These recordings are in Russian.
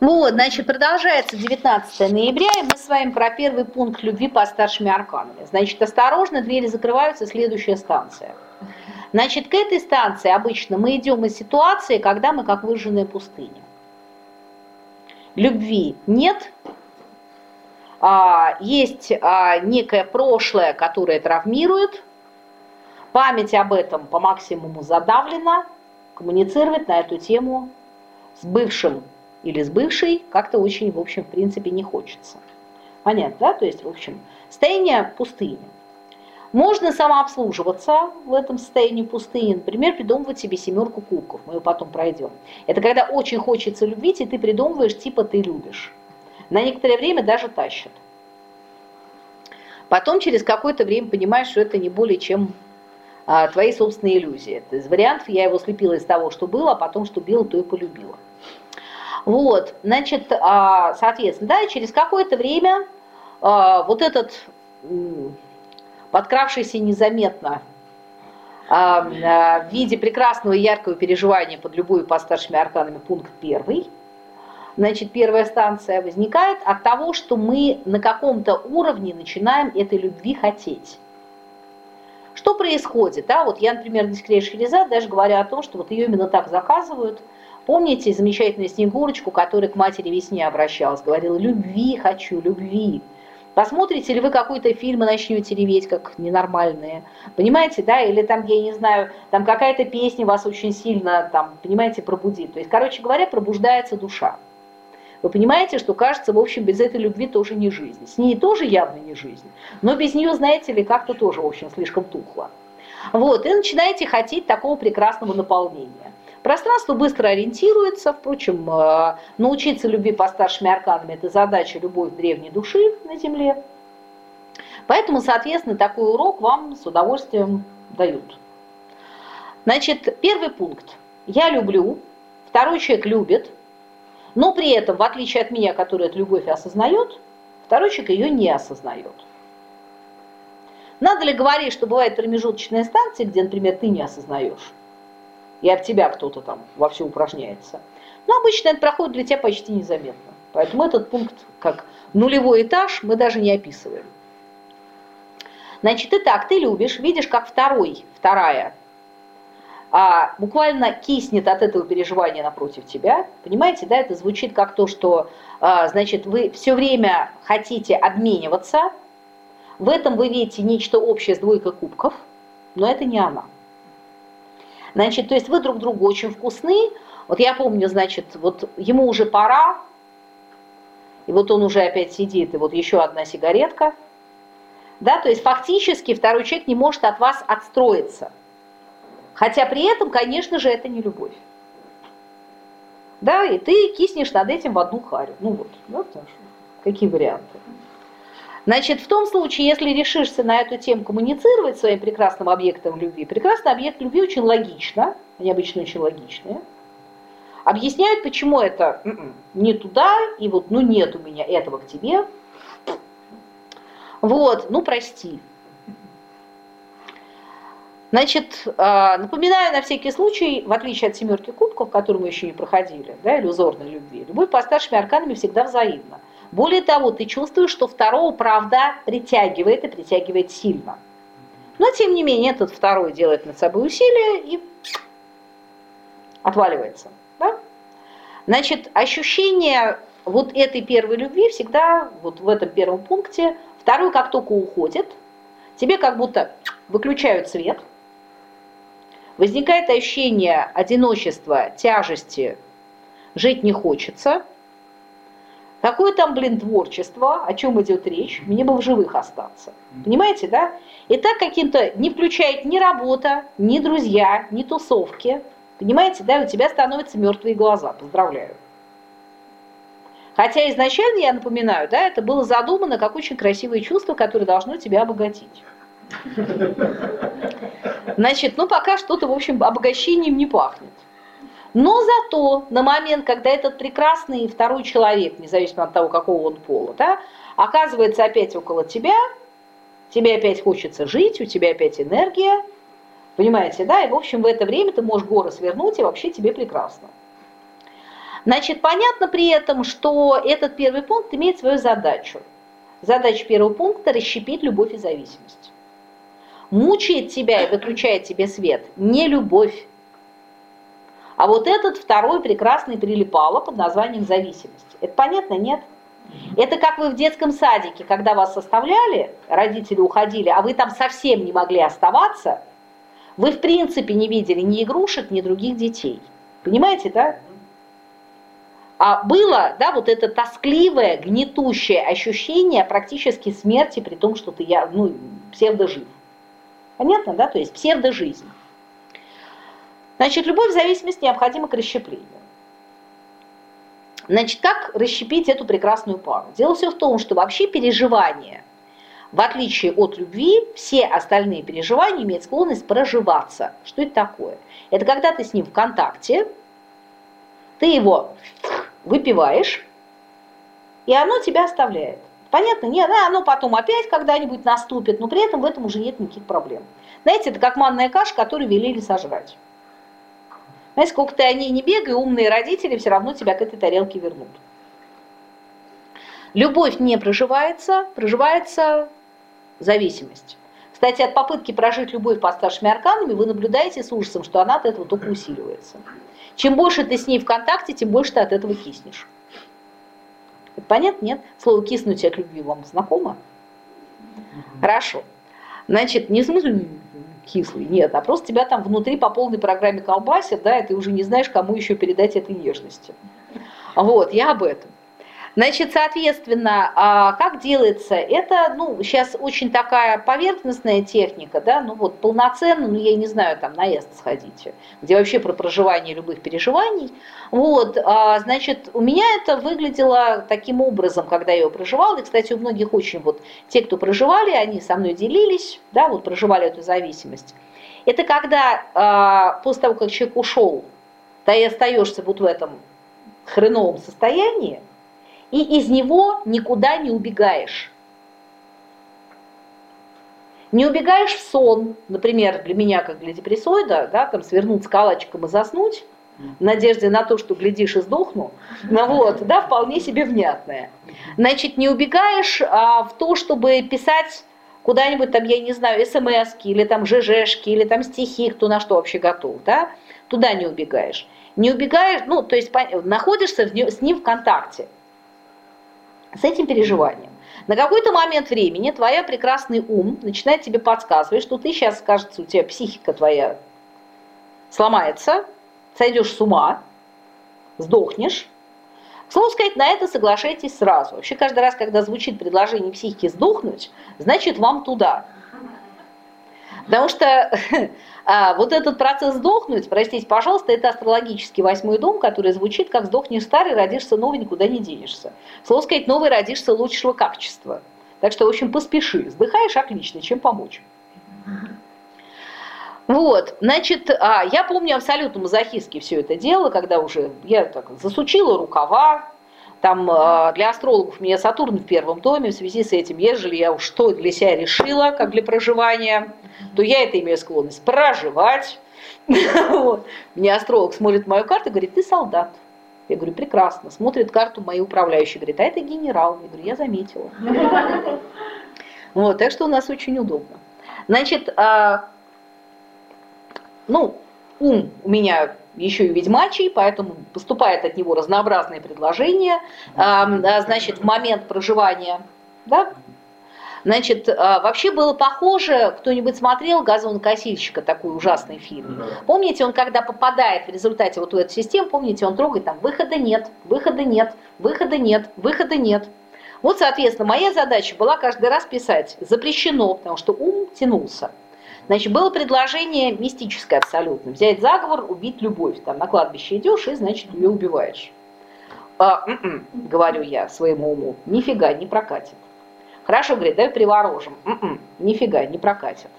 Вот, значит, продолжается 19 ноября, и мы с вами про первый пункт любви по старшими арканами. Значит, осторожно, двери закрываются, следующая станция. Значит, к этой станции обычно мы идем из ситуации, когда мы как выжженная пустыня. Любви нет, а, есть а, некое прошлое, которое травмирует, память об этом по максимуму задавлена, коммуницировать на эту тему с бывшим или с бывшей как-то очень, в общем, в принципе, не хочется. Понятно, да? То есть, в общем, состояние пустыни. Можно самообслуживаться в этом состоянии пустыни, например, придумывать себе семерку кубков, мы ее потом пройдем. Это когда очень хочется любить, и ты придумываешь, типа ты любишь. На некоторое время даже тащат. Потом через какое-то время понимаешь, что это не более чем а, твои собственные иллюзии. Это из вариантов я его слепила из того, что было, а потом, что было, то и полюбила. Вот, значит, а, соответственно, да, через какое-то время а, вот этот подкравшийся незаметно а, в виде прекрасного и яркого переживания под любой по старшими арканами пункт первый, значит, первая станция возникает от того, что мы на каком-то уровне начинаем этой любви хотеть. Что происходит? Да? Вот я, например, на Шерезад даже говорю о том, что вот ее именно так заказывают – Помните замечательную Снегурочку, которая к матери весне обращалась, говорила «любви хочу, любви». Посмотрите ли вы какой-то фильм и начнете реветь, как ненормальные. Понимаете, да? Или там, я не знаю, там какая-то песня вас очень сильно, там, понимаете, пробудит. То есть, короче говоря, пробуждается душа. Вы понимаете, что кажется, в общем, без этой любви тоже не жизнь. С ней тоже явно не жизнь. Но без нее, знаете ли, как-то тоже, в общем, слишком тухло. Вот, и начинаете хотеть такого прекрасного наполнения. Пространство быстро ориентируется, впрочем, э, научиться любви по старшими арканами – это задача любой древней души на Земле. Поэтому, соответственно, такой урок вам с удовольствием дают. Значит, первый пункт. Я люблю, второй человек любит, но при этом, в отличие от меня, который эту любовь осознает, второй человек ее не осознает. Надо ли говорить, что бывает промежуточная станция, где, например, ты не осознаешь? И об тебя кто-то там вовсю упражняется. Но обычно это проходит для тебя почти незаметно. Поэтому этот пункт, как нулевой этаж, мы даже не описываем. Значит, и так, ты любишь, видишь, как второй, вторая, а, буквально киснет от этого переживания напротив тебя. Понимаете, да, это звучит как то, что, а, значит, вы все время хотите обмениваться, в этом вы видите нечто общее с двойкой кубков, но это не она. Значит, то есть вы друг другу очень вкусны. Вот я помню, значит, вот ему уже пора, и вот он уже опять сидит, и вот еще одна сигаретка. Да, то есть фактически второй человек не может от вас отстроиться. Хотя при этом, конечно же, это не любовь. Да, и ты киснешь над этим в одну харю. Ну вот, да, потому что какие варианты. Значит, в том случае, если решишься на эту тему коммуницировать своим прекрасным объектом любви, прекрасный объект любви очень логично, они обычно очень логичные, объясняют, почему это м-м, не туда, и вот, ну нет у меня этого к тебе. Вот, ну прости. Значит, а, напоминаю на всякий случай, в отличие от семерки кубков, которую мы еще не проходили, да, иллюзорной любви, любовь по старшими арканами всегда взаимна. Более того, ты чувствуешь, что второго правда притягивает и притягивает сильно. Но тем не менее, этот второй делает над собой усилие и отваливается. Да? Значит, ощущение вот этой первой любви всегда, вот в этом первом пункте, второй как только уходит, тебе как будто выключают свет, возникает ощущение одиночества, тяжести, жить не хочется – Какое там, блин, творчество, о чем идет речь, мне бы в живых остаться. Понимаете, да? И так каким-то не включает ни работа, ни друзья, ни тусовки. Понимаете, да, у тебя становятся мертвые глаза. Поздравляю. Хотя изначально, я напоминаю, да, это было задумано как очень красивое чувство, которое должно тебя обогатить. Значит, ну пока что-то, в общем, обогащением не пахнет. Но зато на момент, когда этот прекрасный второй человек, независимо от того, какого он пола, да, оказывается опять около тебя, тебе опять хочется жить, у тебя опять энергия, понимаете, да, и в общем в это время ты можешь горы свернуть, и вообще тебе прекрасно. Значит, понятно при этом, что этот первый пункт имеет свою задачу. Задача первого пункта – расщепить любовь и зависимость. Мучает тебя и выключает тебе свет не любовь, а вот этот второй прекрасный прилипало под названием зависимость. Это понятно, нет? Это как вы в детском садике, когда вас составляли, родители уходили, а вы там совсем не могли оставаться, вы в принципе не видели ни игрушек, ни других детей. Понимаете, да? А было, да, вот это тоскливое, гнетущее ощущение практически смерти, при том, что ты, я, ну, псевдожив. Понятно, да? То есть псевдожизнь. Значит, любовь в зависимости необходима к расщеплению. Значит, как расщепить эту прекрасную пару? Дело все в том, что вообще переживания, в отличие от любви, все остальные переживания имеют склонность проживаться. Что это такое? Это когда ты с ним в контакте, ты его выпиваешь, и оно тебя оставляет. Понятно? Нет, оно потом опять когда-нибудь наступит, но при этом в этом уже нет никаких проблем. Знаете, это как манная каша, которую велели сожрать. Знаете, сколько ты о ней не бегай, умные родители все равно тебя к этой тарелке вернут. Любовь не проживается, проживается зависимость. Кстати, от попытки прожить любовь по старшими арканами вы наблюдаете с ужасом, что она от этого только усиливается. Чем больше ты с ней в контакте, тем больше ты от этого киснешь. Это понятно, нет? Слово «киснуть» от любви вам знакомо? Хорошо. Значит, не в смысле кислый, нет, а просто тебя там внутри по полной программе колбасят, да, и ты уже не знаешь, кому еще передать этой нежности. Вот, я об этом. Значит, соответственно, а как делается? Это, ну, сейчас очень такая поверхностная техника, да, ну вот полноценно, ну я не знаю, там наезд сходите, где вообще про проживание любых переживаний. Вот, а, значит, у меня это выглядело таким образом, когда я его проживала, и, кстати, у многих очень вот те, кто проживали, они со мной делились, да, вот проживали эту зависимость. Это когда а, после того, как человек ушел, ты остаешься вот в этом хреновом состоянии, и из него никуда не убегаешь. Не убегаешь в сон, например, для меня, как для депрессоида, да, там свернуться калачиком и заснуть, в надежде на то, что глядишь и сдохну, ну вот, да, вполне себе внятное. Значит, не убегаешь а, в то, чтобы писать куда-нибудь там, я не знаю, смс или там ЖЖшки, или там стихи, кто на что вообще готов, да, туда не убегаешь. Не убегаешь, ну, то есть находишься с ним в контакте с этим переживанием. На какой-то момент времени твоя прекрасный ум начинает тебе подсказывать, что ты сейчас, кажется, у тебя психика твоя сломается, сойдешь с ума, сдохнешь. К сказать, на это соглашайтесь сразу. Вообще каждый раз, когда звучит предложение психики сдохнуть, значит вам туда. Потому что а, вот этот процесс сдохнуть, простите, пожалуйста, это астрологический восьмой дом, который звучит как сдохнешь старый, родишься новый, никуда не денешься. Слово сказать, новый родишься лучшего качества. Так что, в общем, поспеши. Сдыхаешь отлично, чем помочь. Вот, значит, а, я помню абсолютно мазохистски все это дело, когда уже я так засучила рукава, там э, для астрологов у меня Сатурн в первом доме, в связи с этим, ежели я уж что для себя решила, как для проживания, то я это имею склонность проживать. Мне астролог смотрит мою карту и говорит, ты солдат. Я говорю, прекрасно. Смотрит карту моей управляющей, говорит, а это генерал. Я говорю, я заметила. Вот, так что у нас очень удобно. Значит, а, ну, ум у меня еще и ведьмачий, поэтому поступает от него разнообразные предложения. А, значит, в момент проживания, да, Значит, а, вообще было похоже, кто-нибудь смотрел «Газонокосильщика», такой ужасный фильм. Помните, он когда попадает в результате вот в эту систему, помните, он трогает там «выхода нет, выхода нет, выхода нет, выхода нет». Вот, соответственно, моя задача была каждый раз писать «запрещено», потому что ум тянулся. Значит, было предложение мистическое абсолютно. Взять заговор, убить любовь. Там на кладбище идешь и, значит, ее убиваешь. А, м-м, говорю я своему уму, нифига не прокатит. Хорошо, говорит, давай приворожим. М-м, нифига не прокатит.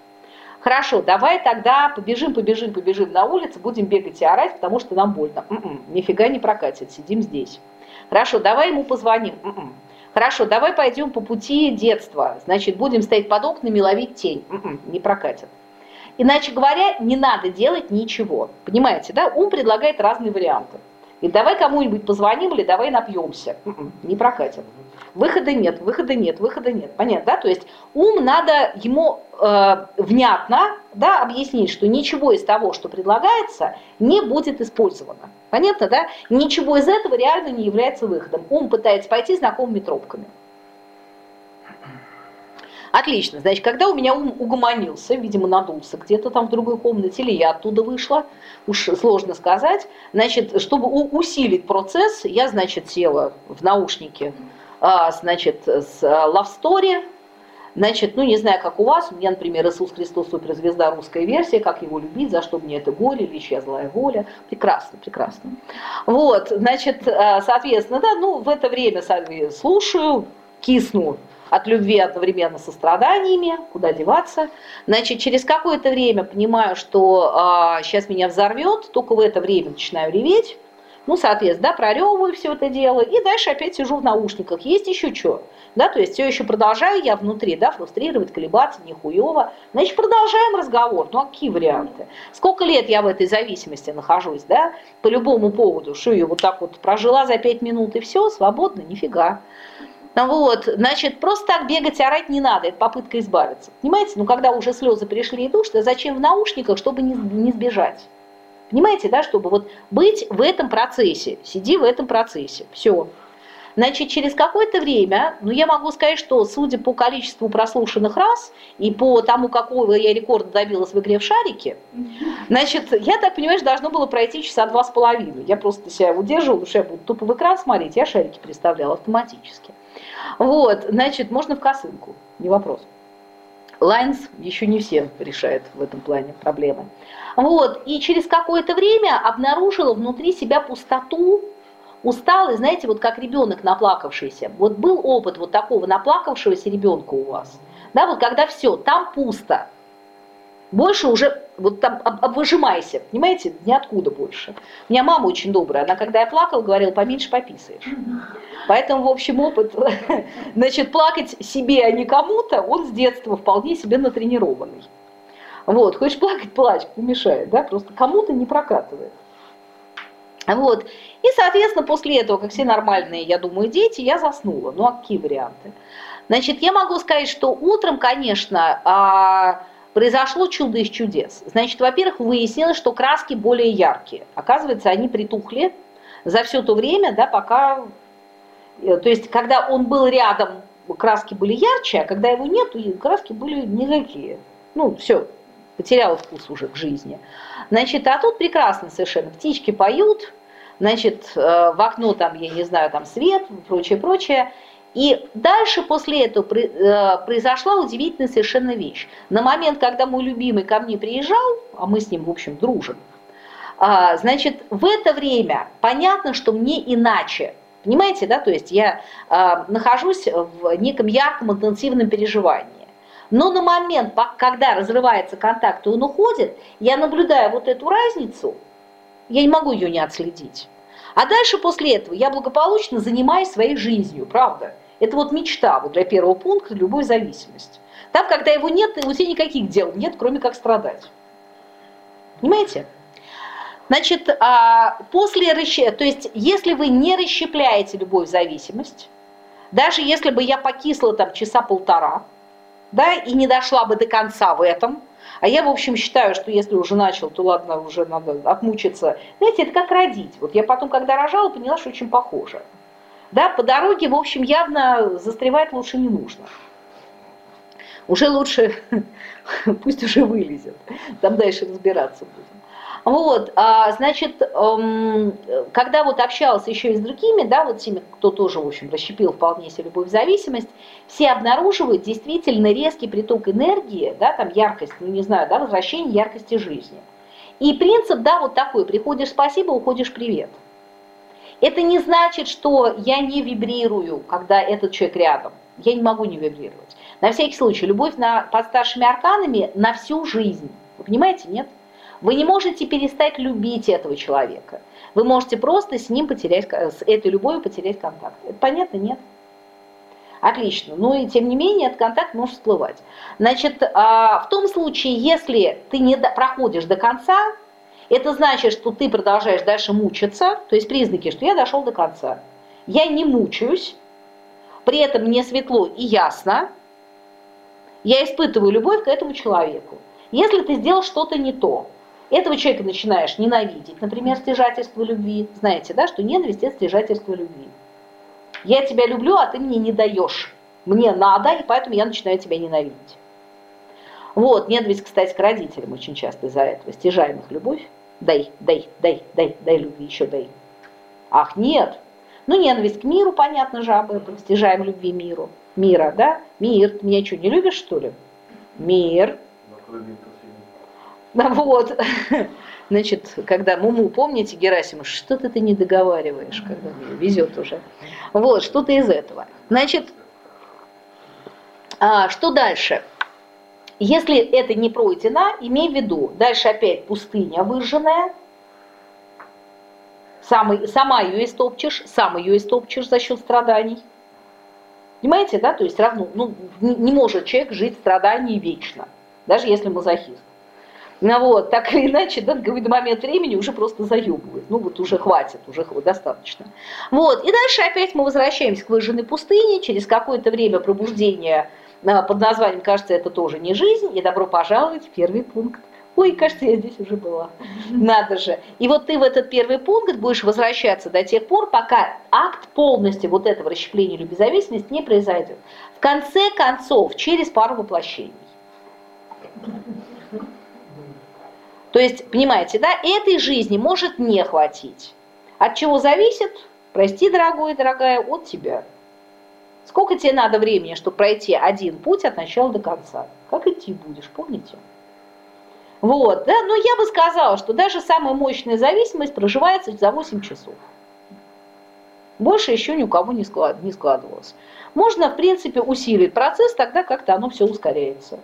Хорошо, давай тогда побежим, побежим, побежим на улице, будем бегать и орать, потому что нам больно. М-м, нифига не прокатит, сидим здесь. Хорошо, давай ему позвоним. Хорошо, давай пойдем по пути детства. Значит, будем стоять под окнами, ловить тень. Не прокатит. Иначе говоря, не надо делать ничего. Понимаете, да? Ум предлагает разные варианты. И давай кому-нибудь позвоним или давай напьемся. М-м, не прокатит. Выхода нет, выхода нет, выхода нет. Понятно, да? То есть ум надо ему э, внятно да, объяснить, что ничего из того, что предлагается, не будет использовано. Понятно, да? Ничего из этого реально не является выходом. Ум пытается пойти знакомыми тропками. Отлично. Значит, когда у меня ум угомонился, видимо, надулся где-то там в другой комнате, или я оттуда вышла, уж сложно сказать, значит, чтобы усилить процесс, я, значит, села в наушники, а, значит, с Love Story, Значит, ну не знаю, как у вас, у меня, например, Иисус Христос суперзвезда русская версия, как его любить, за что мне это горе или чья злая воля. Прекрасно, прекрасно. Вот, значит, а, соответственно, да, ну в это время слушаю, кисну от любви одновременно со страданиями, куда деваться. Значит, через какое-то время понимаю, что а, сейчас меня взорвет, только в это время начинаю реветь. Ну, соответственно, да, проревываю все это дело, и дальше опять сижу в наушниках. Есть еще что? Да, то есть все еще продолжаю я внутри, да, фрустрировать, колебаться, нихуево. Значит, продолжаем разговор. Ну, а какие варианты? Сколько лет я в этой зависимости нахожусь, да, по любому поводу, что я вот так вот прожила за пять минут и все, свободно, нифига. Вот, значит, просто так бегать, орать не надо, это попытка избавиться. Понимаете, ну когда уже слезы пришли и душ, то зачем в наушниках, чтобы не, не сбежать? Понимаете, да, чтобы вот быть в этом процессе, сиди в этом процессе, все. Значит, через какое-то время, ну я могу сказать, что судя по количеству прослушанных раз и по тому, какого я рекорд добилась в игре в шарике, значит, я так понимаю, должно было пройти часа два с половиной. Я просто себя удерживала, потому что я буду тупо в экран смотреть, я шарики представляла автоматически. Вот, значит, можно в косынку, не вопрос. Lines еще не все решают в этом плане проблемы. Вот, и через какое-то время обнаружила внутри себя пустоту, усталый, знаете, вот как ребенок наплакавшийся. Вот был опыт вот такого наплакавшегося ребенка у вас. Да, вот когда все, там пусто, больше уже, вот там об, обвыжимайся, понимаете, ниоткуда больше. У меня мама очень добрая, она когда я плакала, говорила, поменьше пописаешь. Поэтому, в общем, опыт, значит, плакать себе, а не кому-то, он с детства вполне себе натренированный. Вот, хочешь плакать, плачь, не мешает, да, просто кому-то не прокатывает. Вот. И, соответственно, после этого, как все нормальные, я думаю, дети, я заснула. Ну, а какие варианты? Значит, я могу сказать, что утром, конечно, а, произошло чудо из чудес. Значит, во-первых, выяснилось, что краски более яркие. Оказывается, они притухли за все то время, да, пока... Э, то есть, когда он был рядом, краски были ярче, а когда его нет, краски были никакие. Ну, все, потерял вкус уже к жизни. Значит, а тут прекрасно совершенно. Птички поют, значит, э, в окно там, я не знаю, там свет, прочее, прочее. И дальше после этого э, произошла удивительная совершенно вещь. На момент, когда мой любимый ко мне приезжал, а мы с ним, в общем, дружим, а, значит, в это время понятно, что мне иначе. Понимаете, да? То есть я а, нахожусь в неком ярком интенсивном переживании. Но на момент, когда разрывается контакт и он уходит, я наблюдаю вот эту разницу, я не могу ее не отследить. А дальше после этого я благополучно занимаюсь своей жизнью, правда. Это вот мечта вот для первого пункта любой зависимости. Там, когда его нет, у тебя никаких дел нет, кроме как страдать. Понимаете? Значит, а, после расщепления, то есть если вы не расщепляете любовь зависимость, даже если бы я покисла там часа полтора, да, и не дошла бы до конца в этом, а я, в общем, считаю, что если уже начал, то ладно, уже надо отмучиться. Знаете, это как родить. Вот я потом, когда рожала, поняла, что очень похоже. Да, по дороге, в общем, явно застревать лучше не нужно. Уже лучше, пусть уже вылезет, там дальше разбираться будем. Вот, а, значит, эм, когда вот общалась еще и с другими, да, вот теми, кто тоже, в общем, расщепил вполне себе любовь зависимость, все обнаруживают действительно резкий приток энергии, да, там яркость, ну не знаю, да, возвращение яркости жизни. И принцип, да, вот такой, приходишь спасибо, уходишь привет. Это не значит, что я не вибрирую, когда этот человек рядом. Я не могу не вибрировать. На всякий случай, любовь на, под старшими арканами на всю жизнь. Вы понимаете, нет? Вы не можете перестать любить этого человека. Вы можете просто с ним потерять, с этой любовью потерять контакт. Это понятно? Нет? Отлично. Но ну и тем не менее этот контакт может всплывать. Значит, а, в том случае, если ты не проходишь до конца, Это значит, что ты продолжаешь дальше мучиться, то есть признаки, что я дошел до конца. Я не мучаюсь, при этом мне светло и ясно, я испытываю любовь к этому человеку. Если ты сделал что-то не то, этого человека начинаешь ненавидеть, например, стяжательство любви. Знаете, да, что ненависть – это стяжательство любви. Я тебя люблю, а ты мне не даешь. Мне надо, и поэтому я начинаю тебя ненавидеть. Вот, ненависть, кстати, к родителям очень часто из-за этого. Стяжаем их любовь. Дай, дай, дай, дай, дай любви, еще дай. Ах, нет. Ну, ненависть к миру, понятно же об этом. Стяжаем любви миру. Мира, да? Мир, ты меня что, не любишь, что ли? Мир. Вот, значит, когда Муму, помните, Герасиму, что-то ты не договариваешь, когда мне везет уже. Вот, что-то из этого. Значит, а, что дальше? Если это не пройдено, имей в виду, дальше опять пустыня выжженная, сам, сама ее истопчешь, сам ее истопчешь за счет страданий. Понимаете, да? То есть равно, ну, не, не может человек жить в страдании вечно, даже если мазохист. Ну вот, так или иначе, да, какой-то момент времени уже просто заебывает. Ну вот уже хватит, уже достаточно. Вот, и дальше опять мы возвращаемся к выжженной пустыне, через какое-то время пробуждения а, под названием «Кажется, это тоже не жизнь», и добро пожаловать в первый пункт. Ой, кажется, я здесь уже была. Надо же. И вот ты в этот первый пункт будешь возвращаться до тех пор, пока акт полностью вот этого расщепления любезависимости не произойдет. В конце концов, через пару воплощений. То есть, понимаете, да, этой жизни может не хватить. От чего зависит, прости, дорогой дорогая, от тебя. Сколько тебе надо времени, чтобы пройти один путь от начала до конца? Как идти будешь, помните? Вот, да, но я бы сказала, что даже самая мощная зависимость проживается за 8 часов. Больше еще ни у кого не, склад, не складывалось. Можно, в принципе, усилить процесс, тогда как-то оно все ускоряется.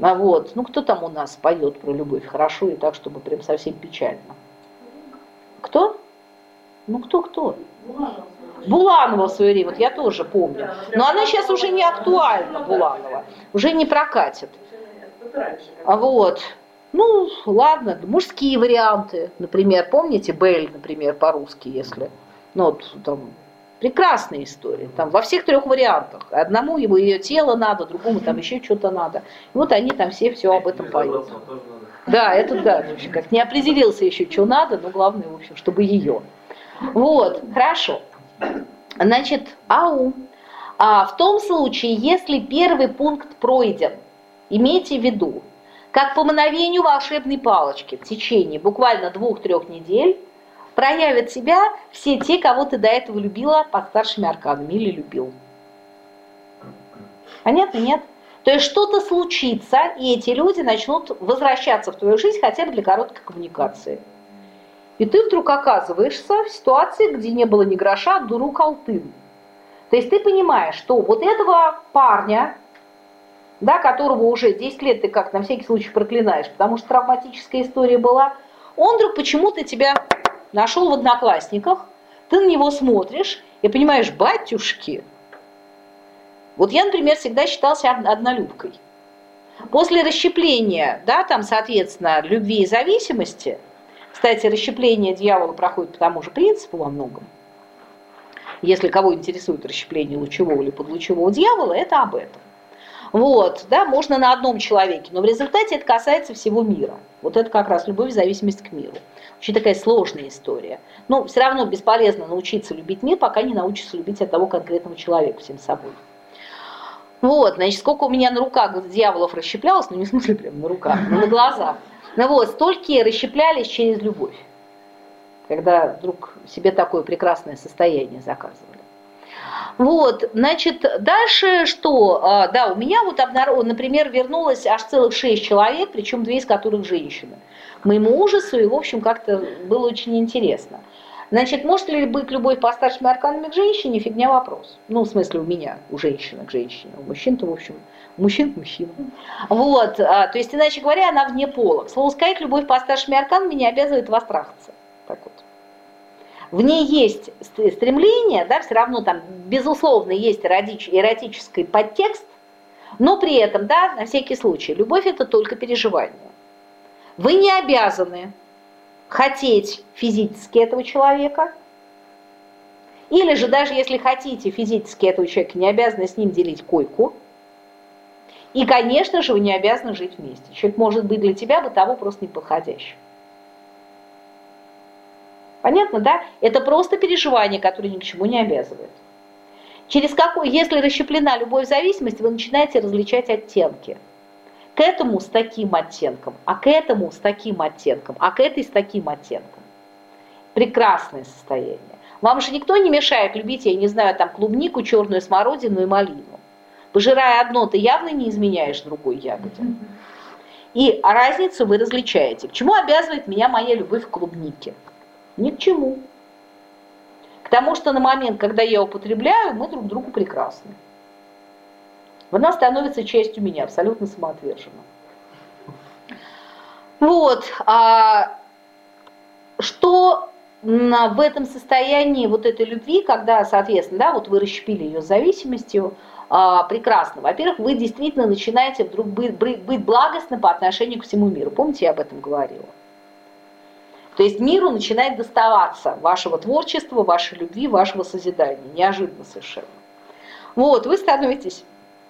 А вот, ну кто там у нас поет про любовь хорошо и так, чтобы прям совсем печально? Кто? Ну кто-кто? Буланова в свое время, вот я тоже помню. Но она сейчас уже не актуальна, Буланова. Уже не прокатит. А вот. Ну, ладно, мужские варианты, например, помните Белль, например, по-русски, если, ну, вот там Прекрасная история. Там во всех трех вариантах. Одному его ее тело надо, другому там еще что-то надо. И вот они там все все об этом поют. Да, это да. Как не определился еще, что надо, но главное, в общем, чтобы ее. Вот, хорошо. Значит, ау. А в том случае, если первый пункт пройден, имейте в виду, как по мановению волшебной палочки в течение буквально двух-трех недель проявят себя все те, кого ты до этого любила под старшими арканами или любил. Понятно? Нет? То есть что-то случится, и эти люди начнут возвращаться в твою жизнь хотя бы для короткой коммуникации. И ты вдруг оказываешься в ситуации, где не было ни гроша, а дуру колтын. То есть ты понимаешь, что вот этого парня, да, которого уже 10 лет ты как на всякий случай проклинаешь, потому что травматическая история была, он вдруг почему-то тебя нашел в одноклассниках, ты на него смотришь и понимаешь, батюшки. Вот я, например, всегда считался однолюбкой. После расщепления, да, там, соответственно, любви и зависимости, кстати, расщепление дьявола проходит по тому же принципу во многом. Если кого интересует расщепление лучевого или подлучевого дьявола, это об этом. Вот, да, можно на одном человеке, но в результате это касается всего мира. Вот это как раз любовь, зависимость к миру. Очень такая сложная история. Но все равно бесполезно научиться любить мир, пока не научишься любить одного конкретного человека всем собой. Вот, значит, сколько у меня на руках дьяволов расщеплялось, ну не в смысле прям на руках, но на глазах. Ну вот, столько расщеплялись через любовь, когда вдруг себе такое прекрасное состояние заказывали. Вот, значит, дальше что? А, да, у меня вот, например, вернулось аж целых шесть человек, причем две из которых женщины. Моему ужасу, и, в общем, как-то было очень интересно. Значит, может ли быть любовь по старшим арканами к женщине? Фигня вопрос. Ну, в смысле, у меня, у женщины к женщине. У мужчин-то, в общем, мужчин к мужчинам. Вот, а, то есть, иначе говоря, она вне пола. К слову сказать, любовь по старшим арканам меня обязывает вас трахаться. В ней есть стремление, да, все равно там, безусловно, есть эротический подтекст, но при этом, да, на всякий случай, любовь это только переживание. Вы не обязаны хотеть физически этого человека, или же даже если хотите физически этого человека, не обязаны с ним делить койку. И, конечно же, вы не обязаны жить вместе. Человек может быть для тебя бытово просто неподходящим. Понятно, да? Это просто переживание, которое ни к чему не обязывает. Через какой, если расщеплена любовь в зависимости, вы начинаете различать оттенки. К этому с таким оттенком, а к этому с таким оттенком, а к этой с таким оттенком. Прекрасное состояние. Вам же никто не мешает любить, я не знаю, там клубнику, черную смородину и малину. Пожирая одно, ты явно не изменяешь другой ягоде. И разницу вы различаете. К чему обязывает меня моя любовь к клубнике? Ни к чему. К тому, что на момент, когда я употребляю, мы друг другу прекрасны. Она становится частью меня, абсолютно самоотверженно. Вот. А что в этом состоянии вот этой любви, когда, соответственно, да, вот вы расщепили ее зависимостью, а, прекрасно. Во-первых, вы действительно начинаете вдруг быть, быть благостны по отношению к всему миру. Помните, я об этом говорила? То есть миру начинает доставаться вашего творчества, вашей любви, вашего созидания. Неожиданно совершенно. Вот, вы становитесь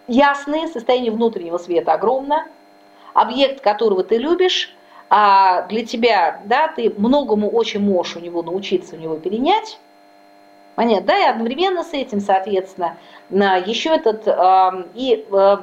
ясны, состояние внутреннего света огромно, объект, которого ты любишь, а для тебя, да, ты многому очень можешь у него научиться, у него перенять, Понятно, да, и одновременно с этим, соответственно, еще этот, и э,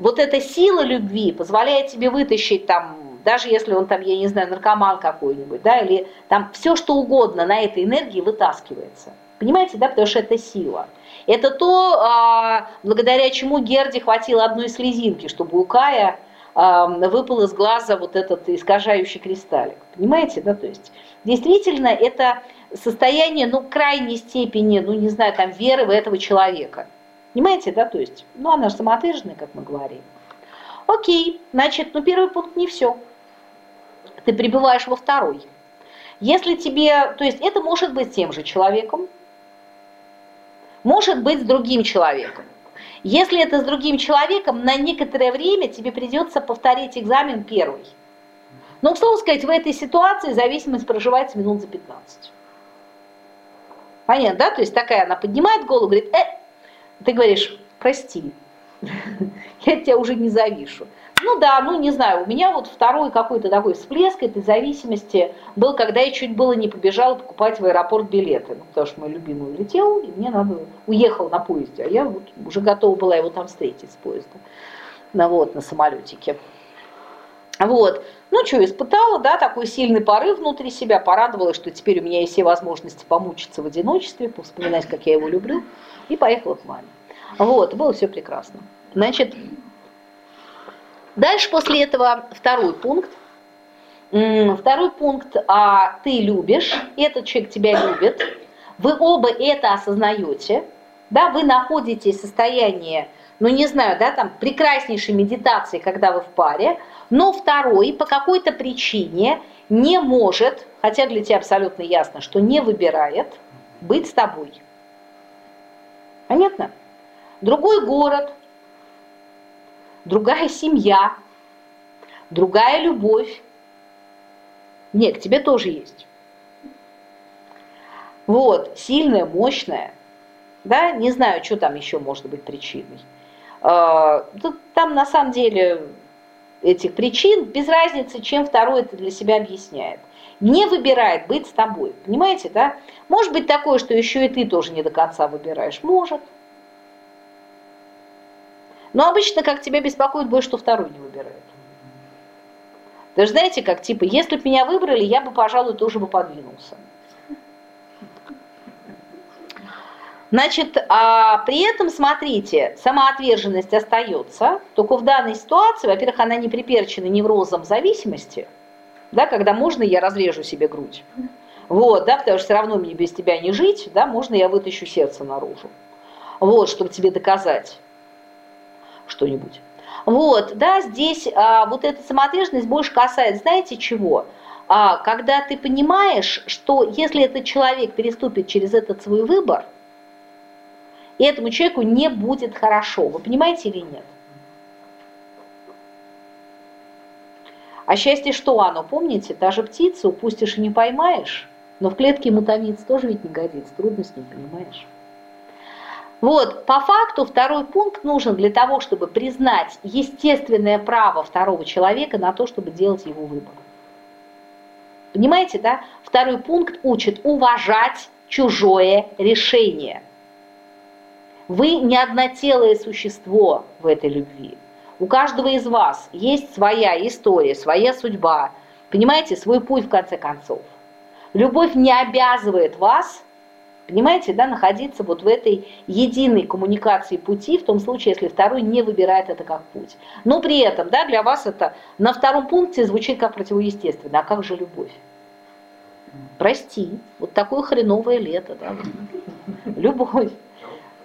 вот эта сила любви позволяет тебе вытащить там даже если он там, я не знаю, наркоман какой-нибудь, да, или там все что угодно на этой энергии вытаскивается. Понимаете, да, потому что это сила. Это то, а, благодаря чему Герде хватило одной слезинки, чтобы у Кая а, выпал из глаза вот этот искажающий кристаллик. Понимаете, да, то есть действительно это состояние, ну, крайней степени, ну, не знаю, там, веры в этого человека. Понимаете, да, то есть, ну, она же самоотверженная, как мы говорим. Окей, значит, ну, первый пункт не все ты пребываешь во второй. Если тебе, то есть это может быть тем же человеком, может быть с другим человеком. Если это с другим человеком, на некоторое время тебе придется повторить экзамен первый. Но, к слову сказать, в этой ситуации зависимость проживается минут за 15. Понятно, да? То есть такая, она поднимает голову, говорит, э, ты говоришь, прости, я тебя уже не завишу. Ну да, ну не знаю, у меня вот второй какой-то такой всплеск этой зависимости был, когда я чуть было не побежала покупать в аэропорт билеты, ну, потому что мой любимый улетел, и мне надо, уехал на поезде, а я вот уже готова была его там встретить с поезда, на, вот, на самолетике. Вот, ну что, испытала, да, такой сильный порыв внутри себя, порадовалась, что теперь у меня есть все возможности помучиться в одиночестве, вспоминать, как я его люблю, и поехала к маме. Вот, было все прекрасно. Значит, Дальше после этого второй пункт. Второй пункт, а ты любишь, этот человек тебя любит, вы оба это осознаете, да, вы находитесь в состоянии, ну не знаю, да, там прекраснейшей медитации, когда вы в паре, но второй по какой-то причине не может, хотя для тебя абсолютно ясно, что не выбирает быть с тобой. Понятно? Другой город, другая семья, другая любовь. Нет, к тебе тоже есть. Вот, сильная, мощная. Да, не знаю, что там еще может быть причиной. А, там на самом деле этих причин без разницы, чем второй это для себя объясняет. Не выбирает быть с тобой. Понимаете, да? Может быть такое, что еще и ты тоже не до конца выбираешь. Может. Но обычно, как тебя беспокоит больше, что второй не выбирает. Даже знаете, как типа, если бы меня выбрали, я бы, пожалуй, тоже бы подвинулся. Значит, а при этом, смотрите, самоотверженность остается, только в данной ситуации, во-первых, она не приперчена неврозом зависимости, да, когда можно, я разрежу себе грудь. Вот, да, потому что все равно мне без тебя не жить, да, можно я вытащу сердце наружу. Вот, чтобы тебе доказать что-нибудь. Вот, да, здесь а, вот эта самоотверженность больше касается, знаете чего? А, когда ты понимаешь, что если этот человек переступит через этот свой выбор, этому человеку не будет хорошо. Вы понимаете или нет? А счастье что оно? Помните, та же птица, упустишь и не поймаешь, но в клетке ему тоже ведь не годится, трудно с ним, понимаешь? Вот, по факту второй пункт нужен для того, чтобы признать естественное право второго человека на то, чтобы делать его выбор. Понимаете, да? Второй пункт учит уважать чужое решение. Вы не однотелое существо в этой любви. У каждого из вас есть своя история, своя судьба, понимаете, свой путь в конце концов. Любовь не обязывает вас Понимаете, да, находиться вот в этой единой коммуникации пути, в том случае, если второй не выбирает это как путь. Но при этом, да, для вас это на втором пункте звучит как противоестественно. А как же любовь? Прости, вот такое хреновое лето, да. Любовь.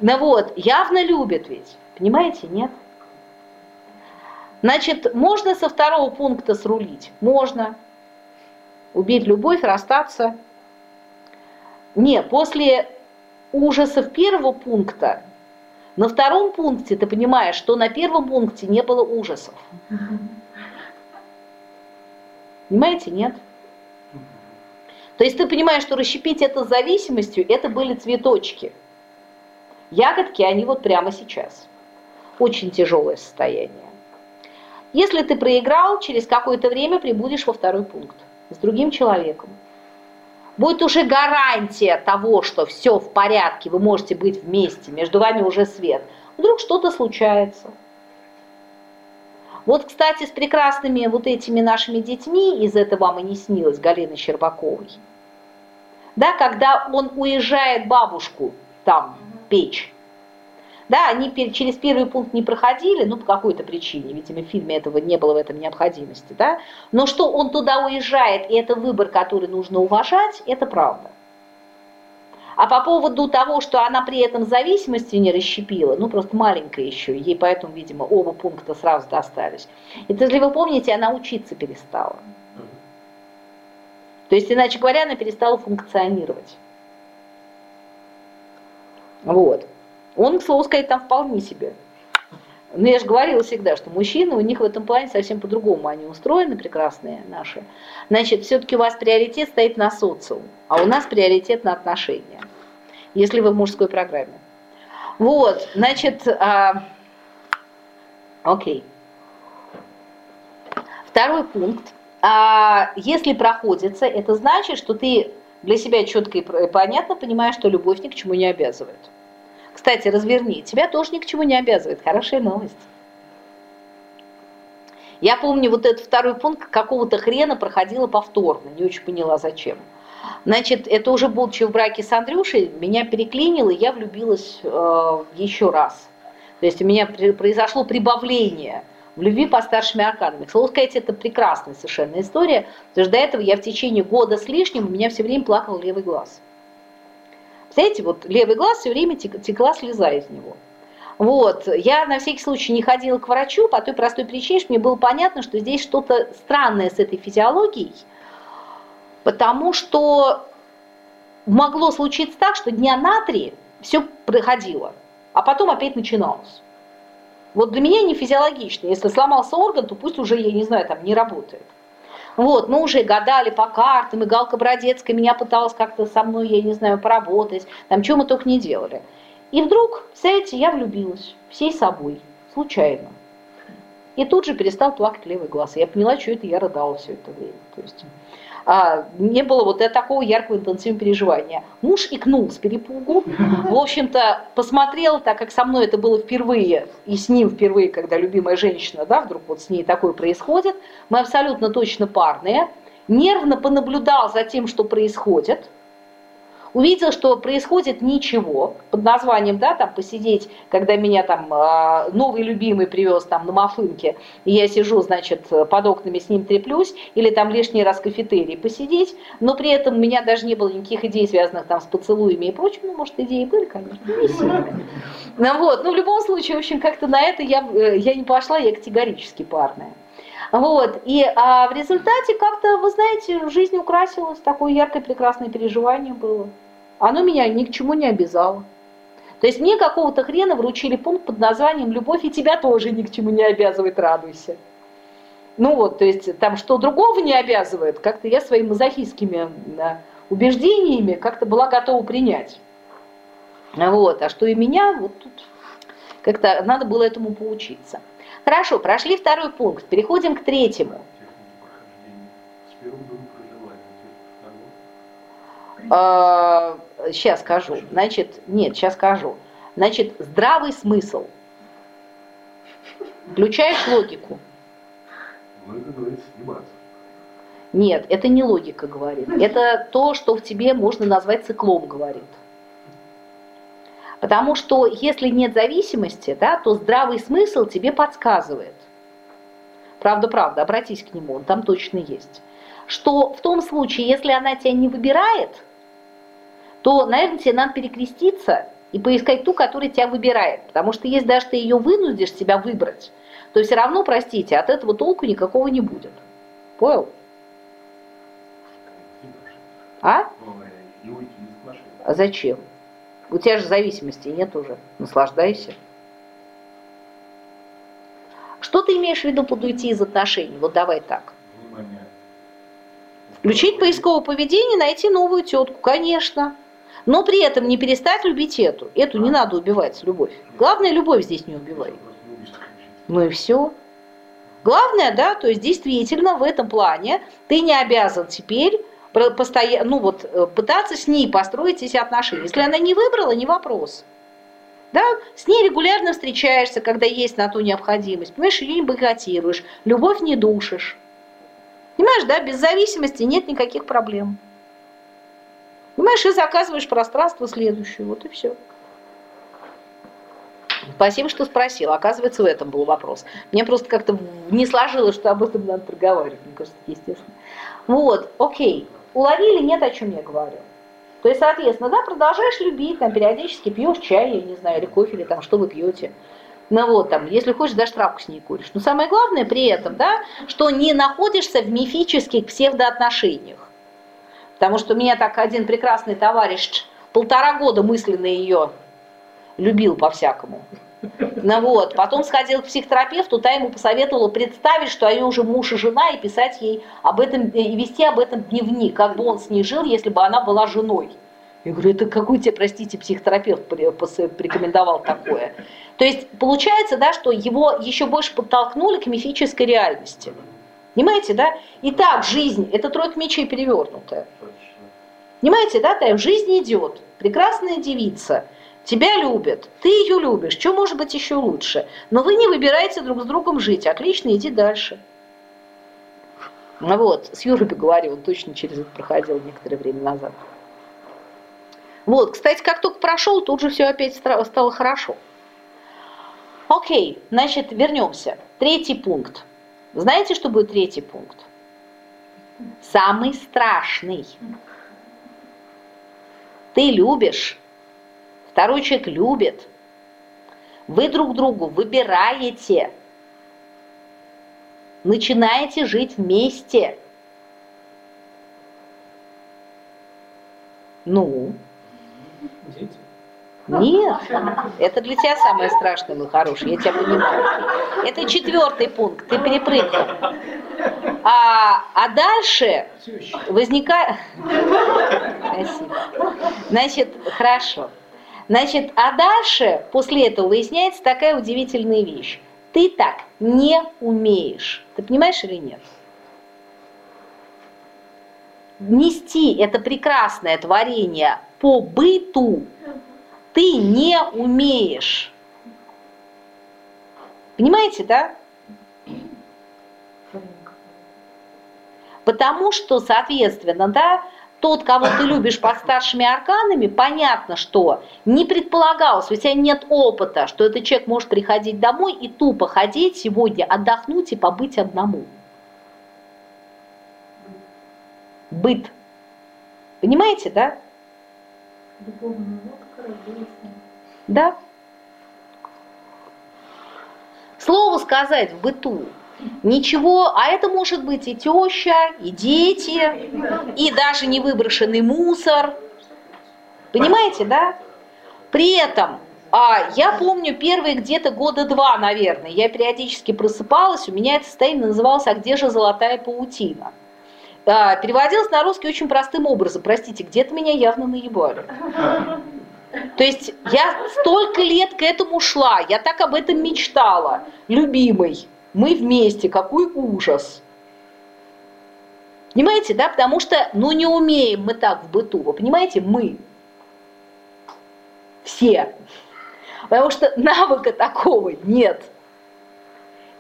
Ну вот, явно любит ведь, понимаете, нет? Значит, можно со второго пункта срулить? Можно. Убить любовь, расстаться – не, после ужасов первого пункта, на втором пункте ты понимаешь, что на первом пункте не было ужасов. Понимаете, нет? То есть ты понимаешь, что расщепить это с зависимостью, это были цветочки. Ягодки, они вот прямо сейчас. Очень тяжелое состояние. Если ты проиграл, через какое-то время прибудешь во второй пункт с другим человеком будет уже гарантия того, что все в порядке, вы можете быть вместе, между вами уже свет. Вдруг что-то случается. Вот, кстати, с прекрасными вот этими нашими детьми, из этого вам и не снилось, Галины Щербаковой. Да, когда он уезжает бабушку там печь, да, они через первый пункт не проходили, ну, по какой-то причине, видимо, в фильме этого не было в этом необходимости, да, но что он туда уезжает, и это выбор, который нужно уважать, это правда. А по поводу того, что она при этом зависимости не расщепила, ну просто маленькая еще, ей поэтому, видимо, оба пункта сразу достались. Это, если вы помните, она учиться перестала. То есть, иначе говоря, она перестала функционировать. Вот. Он, к слову сказать, там вполне себе. Но я же говорила всегда, что мужчины, у них в этом плане совсем по-другому они устроены, прекрасные наши. Значит, все-таки у вас приоритет стоит на социум, а у нас приоритет на отношения, если вы в мужской программе. Вот, значит, а, окей. Второй пункт. А, если проходится, это значит, что ты для себя четко и понятно понимаешь, что любовь ни к чему не обязывает. Кстати, разверни, тебя тоже ни к чему не обязывает. Хорошая новость. Я помню, вот этот второй пункт какого-то хрена проходила повторно, не очень поняла зачем. Значит, это уже будучи в браке с Андрюшей, меня переклинило, и я влюбилась э, еще раз. То есть у меня произошло прибавление в любви по старшим арканам. К слову сказать, это прекрасная совершенно история, потому что до этого я в течение года с лишним, у меня все время плакал левый глаз. Знаете, вот левый глаз все время текла слеза из него. Вот, я на всякий случай не ходила к врачу по той простой причине, что мне было понятно, что здесь что-то странное с этой физиологией, потому что могло случиться так, что дня на три все проходило, а потом опять начиналось. Вот для меня не физиологично. Если сломался орган, то пусть уже, я не знаю, там не работает. Вот, мы уже гадали по картам, и Галка Бродецкая меня пыталась как-то со мной, я не знаю, поработать, там, что мы только не делали. И вдруг, знаете, я влюбилась всей собой, случайно. И тут же перестал плакать левый глаз. Я поняла, что это я рыдала все это время. То есть, а, не было вот такого яркого интенсивного переживания. Муж икнул с перепугу, в общем-то, посмотрел, так как со мной это было впервые, и с ним впервые, когда любимая женщина, да, вдруг вот с ней такое происходит, мы абсолютно точно парные, нервно понаблюдал за тем, что происходит, увидел, что происходит ничего, под названием, да, там, посидеть, когда меня там а, новый любимый привез там на мафынке, и я сижу, значит, под окнами с ним треплюсь, или там лишний раз в кафетерии посидеть, но при этом у меня даже не было никаких идей, связанных там с поцелуями и прочим, ну, может, идеи были, конечно. Ну, вот, ну, в любом случае, в общем, как-то на это я, э, я не пошла, я категорически парная. Вот. И а в результате как-то, вы знаете, жизнь украсилась, такое яркое, прекрасное переживание было. Оно меня ни к чему не обязало. То есть мне какого-то хрена вручили пункт под названием «Любовь и тебя тоже ни к чему не обязывает, радуйся». Ну вот, то есть там что другого не обязывает, как-то я своими мазохистскими да, убеждениями как-то была готова принять. Вот, а что и меня, вот тут как-то надо было этому поучиться. Хорошо, прошли второй пункт, переходим к третьему. Сейчас а, скажу. Значит, нет, сейчас скажу. Значит, здравый смысл. Включаешь логику. Нет, это не логика говорит. Это то, что в тебе можно назвать циклом говорит. Потому что если нет зависимости, да, то здравый смысл тебе подсказывает. Правда, правда, обратись к нему, он там точно есть. Что в том случае, если она тебя не выбирает, то, наверное, тебе надо перекреститься и поискать ту, которая тебя выбирает. Потому что если даже ты ее вынудишь себя выбрать, то все равно, простите, от этого толку никакого не будет. Понял? А? А зачем? У тебя же зависимости нет уже. Наслаждайся. Что ты имеешь в виду под уйти из отношений? Вот давай так. Включить поисковое поведение, найти новую тетку, конечно. Но при этом не перестать любить эту. Эту не надо убивать, любовь. Главное, любовь здесь не убивай. Ну и все. Главное, да, то есть действительно в этом плане ты не обязан теперь постоянно, ну вот, э, пытаться с ней построить эти отношения. Если она не выбрала, не вопрос. Да? С ней регулярно встречаешься, когда есть на то необходимость. Понимаешь, ее не бойкотируешь, любовь не душишь. Понимаешь, да, без зависимости нет никаких проблем. Понимаешь, и заказываешь пространство следующее, вот и все. Спасибо, что спросил. Оказывается, в этом был вопрос. Мне просто как-то не сложилось, что об этом надо проговаривать. Мне кажется, естественно. Вот, окей. Уловили, нет, о чем я говорю. То есть, соответственно, да, продолжаешь любить, там, периодически пьешь чай, я не знаю, или кофе, или там, что вы пьете. Ну вот, там, если хочешь, даже травку с ней куришь. Но самое главное при этом, да, что не находишься в мифических псевдоотношениях. Потому что у меня так один прекрасный товарищ полтора года мысленно ее любил по-всякому. Ну вот, потом сходил к психотерапевту, та ему посоветовала представить, что они уже муж и жена, и писать ей об этом, и вести об этом дневник, как бы он с ней жил, если бы она была женой. Я говорю, это какой тебе, простите, психотерапевт порекомендовал такое? То есть получается, да, что его еще больше подтолкнули к мифической реальности. Понимаете, да? Итак, жизнь – это тройка мечей перевернутая. Понимаете, да, Тая, жизнь идет. Прекрасная девица – Тебя любят, ты ее любишь, что может быть еще лучше? Но вы не выбираете друг с другом жить, отлично, иди дальше. Ну вот, с Юрой поговорил, он точно через это проходил некоторое время назад. Вот, кстати, как только прошел, тут же все опять стало хорошо. Окей, значит, вернемся. Третий пункт. Знаете, что будет третий пункт? Самый страшный. Ты любишь Второй человек любит. Вы друг другу выбираете. Начинаете жить вместе. Ну? Дети? Нет, это для тебя самое страшное, мой хороший, я тебя понимаю. Это четвертый пункт, ты перепрыгнул. А, а дальше возникает... Спасибо. Значит, хорошо. Значит, а дальше, после этого, выясняется такая удивительная вещь. Ты так не умеешь. Ты понимаешь или нет? Нести это прекрасное творение по быту ты не умеешь. Понимаете, да? Потому что, соответственно, да, тот, кого ты любишь под старшими арканами, понятно, что не предполагалось, у тебя нет опыта, что этот человек может приходить домой и тупо ходить сегодня, отдохнуть и побыть одному. Быт. Понимаете, да? Да. Слово сказать в быту Ничего, а это может быть и теща, и дети, и даже не выброшенный мусор. Понимаете, да? При этом А я помню первые где-то года два, наверное, я периодически просыпалась, у меня это состояние называлось «А где же золотая паутина?». А, переводилось на русский очень простым образом. Простите, где-то меня явно наебали. То есть я столько лет к этому шла, я так об этом мечтала. Любимый, мы вместе, какой ужас. Понимаете, да? Потому что, ну, не умеем мы так в быту. Вы понимаете, мы. Все. Потому что навыка такого нет.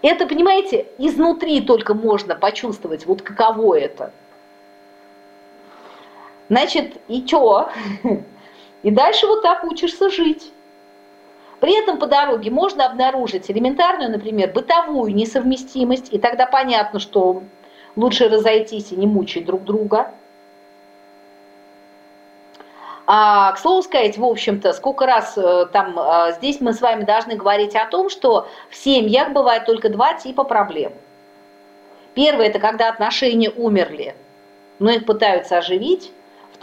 Это, понимаете, изнутри только можно почувствовать, вот каково это. Значит, и чё? И дальше вот так учишься жить. При этом по дороге можно обнаружить элементарную, например, бытовую несовместимость, и тогда понятно, что лучше разойтись и не мучить друг друга. А, к слову сказать, в общем-то, сколько раз э, там э, здесь мы с вами должны говорить о том, что в семьях бывает только два типа проблем. Первое – это когда отношения умерли, но их пытаются оживить.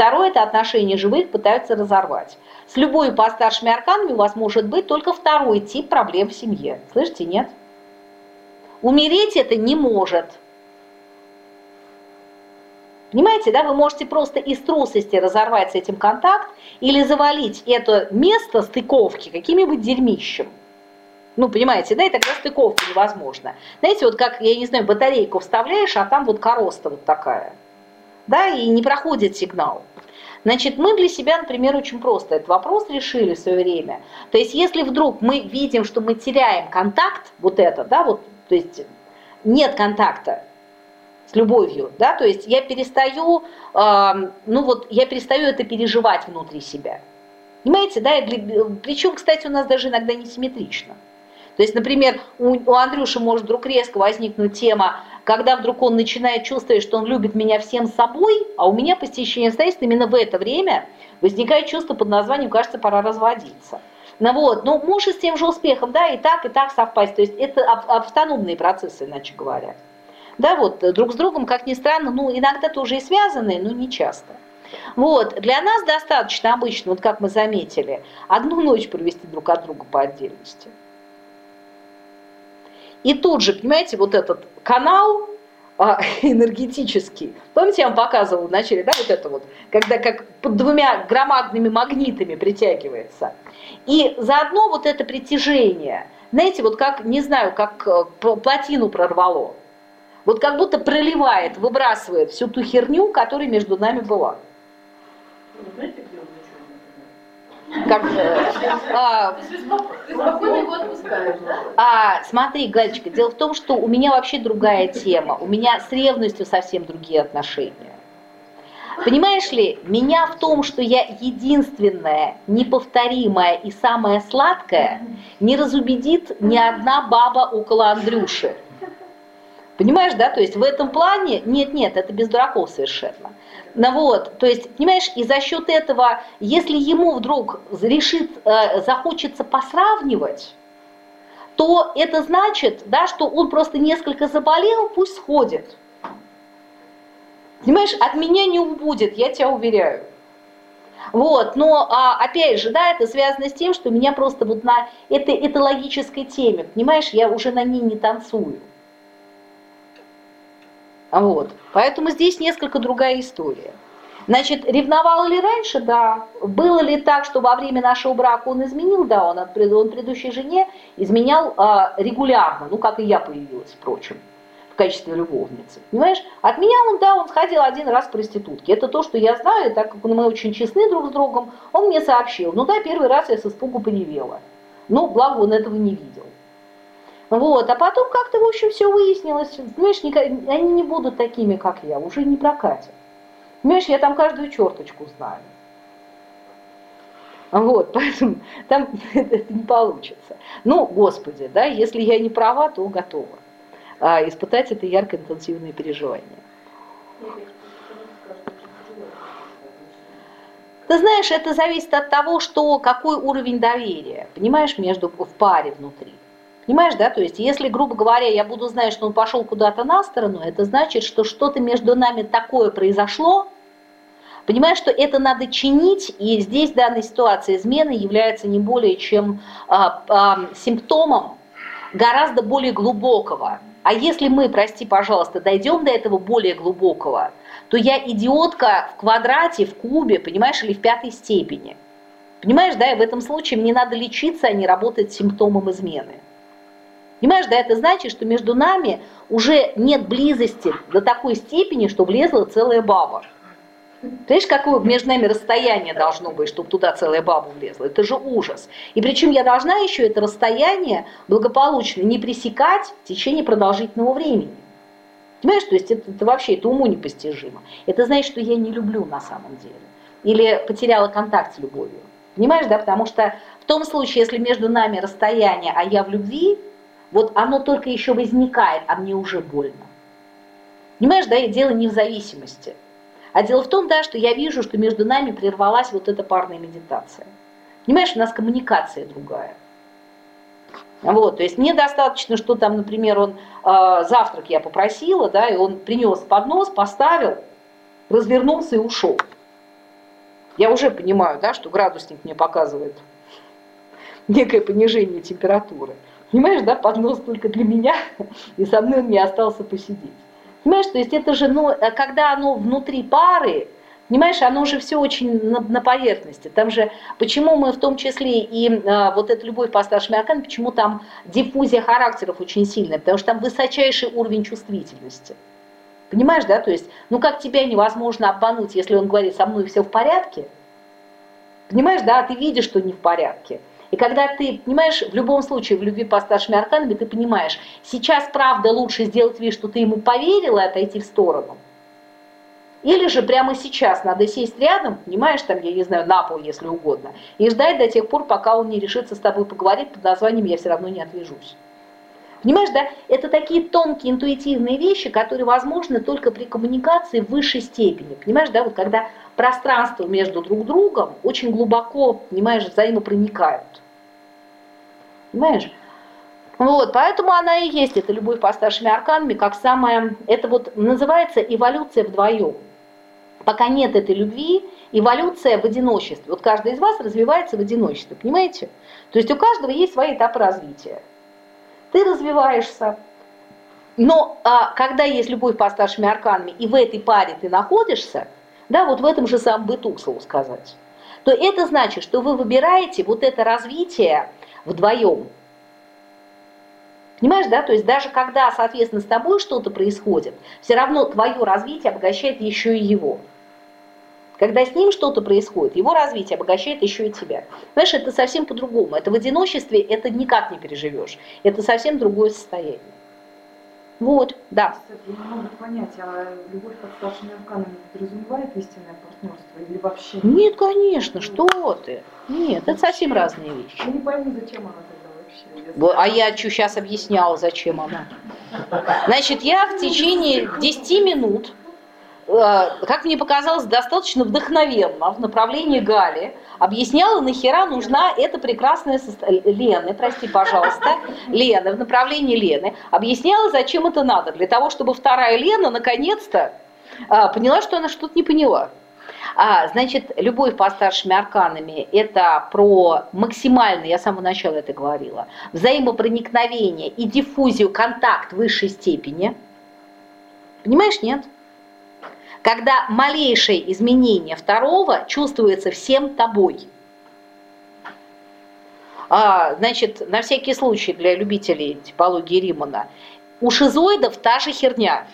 Второе – это отношения живых пытаются разорвать. С любой постаршими арканами у вас может быть только второй тип проблем в семье. Слышите, нет? Умереть это не может. Понимаете, да, вы можете просто из трусости разорвать с этим контакт или завалить это место стыковки каким-нибудь дерьмищем. Ну, понимаете, да, и тогда стыковка невозможна. Знаете, вот как, я не знаю, батарейку вставляешь, а там вот короста вот такая. Да, и не проходит сигнал. Значит, мы для себя, например, очень просто этот вопрос решили в свое время. То есть, если вдруг мы видим, что мы теряем контакт, вот это, да, вот, то есть нет контакта, с любовью, да, то есть я перестаю, э, ну вот, я перестаю это переживать внутри себя. Понимаете, да, причем, кстати, у нас даже иногда несимметрично. То есть, например, у, у Андрюши может вдруг резко возникнуть тема, когда вдруг он начинает чувствовать, что он любит меня всем собой, а у меня по стечению именно в это время возникает чувство под названием «кажется, пора разводиться». Ну вот, ну может с тем же успехом, да, и так, и так совпасть. То есть это автономные процессы, иначе говоря да, вот друг с другом, как ни странно, ну, иногда тоже и связанные, но не часто. Вот, для нас достаточно обычно, вот как мы заметили, одну ночь провести друг от друга по отдельности. И тут же, понимаете, вот этот канал а, энергетический, помните, я вам показывала вначале, да, вот это вот, когда как под двумя громадными магнитами притягивается. И заодно вот это притяжение, знаете, вот как, не знаю, как э, плотину прорвало. Вот как будто проливает, выбрасывает всю ту херню, которая между нами была. Как, а, а, смотри, Галечка, дело в том, что у меня вообще другая тема. У меня с ревностью совсем другие отношения. Понимаешь ли, меня в том, что я единственная, неповторимая и самая сладкая, не разубедит ни одна баба около Андрюши. Понимаешь, да? То есть в этом плане, нет-нет, это без дураков совершенно. Ну вот, то есть, понимаешь, и за счет этого, если ему вдруг решит, э, захочется посравнивать, то это значит, да, что он просто несколько заболел, пусть сходит. Понимаешь, от меня не убудет, я тебя уверяю. Вот, но а, опять же, да, это связано с тем, что меня просто вот на этой этологической теме, понимаешь, я уже на ней не танцую. Вот. Поэтому здесь несколько другая история. Значит, ревновал ли раньше? Да. Было ли так, что во время нашего брака он изменил? Да, он, от, он предыдущей жене изменял а, регулярно, ну, как и я появилась, впрочем, в качестве любовницы. Понимаешь? От меня он, да, он сходил один раз к проститутке. Это то, что я знаю, так как мы очень честны друг с другом, он мне сообщил. Ну да, первый раз я с испугу поревела. Но, благо, он этого не видел. Вот, а потом как-то, в общем, все выяснилось. Понимаешь, они не будут такими, как я, уже не прокатят. Понимаешь, я там каждую черточку знаю. Вот, поэтому там это не получится. Ну, Господи, да, если я не права, то готова а, испытать это ярко-интенсивное переживание. Ты знаешь, это зависит от того, что, какой уровень доверия, понимаешь, между, в паре внутри. Понимаешь, да? То есть, если, грубо говоря, я буду знать, что он пошел куда-то на сторону, это значит, что что-то между нами такое произошло, Понимаешь, что это надо чинить, и здесь данная ситуация измены является не более чем а, а, симптомом гораздо более глубокого. А если мы, прости, пожалуйста, дойдем до этого более глубокого, то я идиотка в квадрате, в кубе, понимаешь, или в пятой степени. Понимаешь, да, и в этом случае мне надо лечиться, а не работать симптомом измены. Понимаешь, да, это значит, что между нами уже нет близости до такой степени, что влезла целая баба. Понимаешь, какое между нами расстояние должно быть, чтобы туда целая баба влезла? Это же ужас. И причем я должна еще это расстояние благополучно не пресекать в течение продолжительного времени. Понимаешь, то есть это, это вообще это уму непостижимо. Это значит, что я не люблю на самом деле. Или потеряла контакт с любовью. Понимаешь, да? Потому что в том случае, если между нами расстояние, а я в любви, вот оно только еще возникает, а мне уже больно. Понимаешь, да, и дело не в зависимости. А дело в том, да, что я вижу, что между нами прервалась вот эта парная медитация. Понимаешь, у нас коммуникация другая. Вот, то есть мне достаточно, что там, например, он э, завтрак я попросила, да, и он принес поднос, поставил, развернулся и ушел. Я уже понимаю, да, что градусник мне показывает некое понижение температуры. Понимаешь, да, поднос только для меня, и со мной он не остался посидеть. Понимаешь, то есть это же, ну, э, когда оно внутри пары, понимаешь, оно уже все очень на, на поверхности. Там же, почему мы в том числе и а, вот эта любовь по старшим арканам, почему там диффузия характеров очень сильная, потому что там высочайший уровень чувствительности. Понимаешь, да, то есть, ну как тебя невозможно обмануть, если он говорит, со мной все в порядке? Понимаешь, да, ты видишь, что не в порядке. И когда ты, понимаешь, в любом случае в любви по старшими арканами, ты понимаешь, сейчас правда лучше сделать вид, что ты ему поверила отойти в сторону. Или же прямо сейчас надо сесть рядом, понимаешь, там, я не знаю, на пол, если угодно, и ждать до тех пор, пока он не решится с тобой поговорить под названием «Я все равно не отвяжусь». Понимаешь, да? Это такие тонкие интуитивные вещи, которые возможны только при коммуникации в высшей степени. Понимаешь, да, вот когда пространство между друг другом очень глубоко, понимаешь, взаимопроникают. Понимаешь? Вот, поэтому она и есть, эта любовь по старшими арканами, как самая, это вот называется эволюция вдвоем. Пока нет этой любви, эволюция в одиночестве. Вот каждый из вас развивается в одиночестве, понимаете? То есть у каждого есть свои этапы развития. Ты развиваешься, но а, когда есть любовь по старшими арканами, и в этой паре ты находишься, да, вот в этом же самом быту, слово сказать, то это значит, что вы выбираете вот это развитие вдвоем. Понимаешь, да? То есть даже когда, соответственно, с тобой что-то происходит, все равно твое развитие обогащает еще и его. Когда с ним что-то происходит, его развитие обогащает еще и тебя. Понимаешь, это совсем по-другому. Это в одиночестве, это никак не переживешь. Это совсем другое состояние. Вот, да. Кстати, я не могу понять, а любовь под старшими арканами подразумевает истинное партнерство или вообще? Нет, конечно, что ты. Нет, это совсем разные вещи. Я не пойму, зачем она тогда вообще. А я что сейчас объясняла, зачем она. Значит, я в течение 10 минут как мне показалось, достаточно вдохновенно в направлении Гали объясняла, нахера нужна эта прекрасная состояние. Лены, прости, пожалуйста, Лены, в направлении Лены, объясняла, зачем это надо, для того, чтобы вторая Лена наконец-то э, поняла, что она что-то не поняла. А, значит, любовь по старшими арканами – это про максимальное, я с самого начала это говорила, взаимопроникновение и диффузию, контакт высшей степени. Понимаешь, нет? Когда малейшее изменение второго чувствуется всем тобой. А, значит, на всякий случай для любителей типологии Римана, у шизоидов та же херня.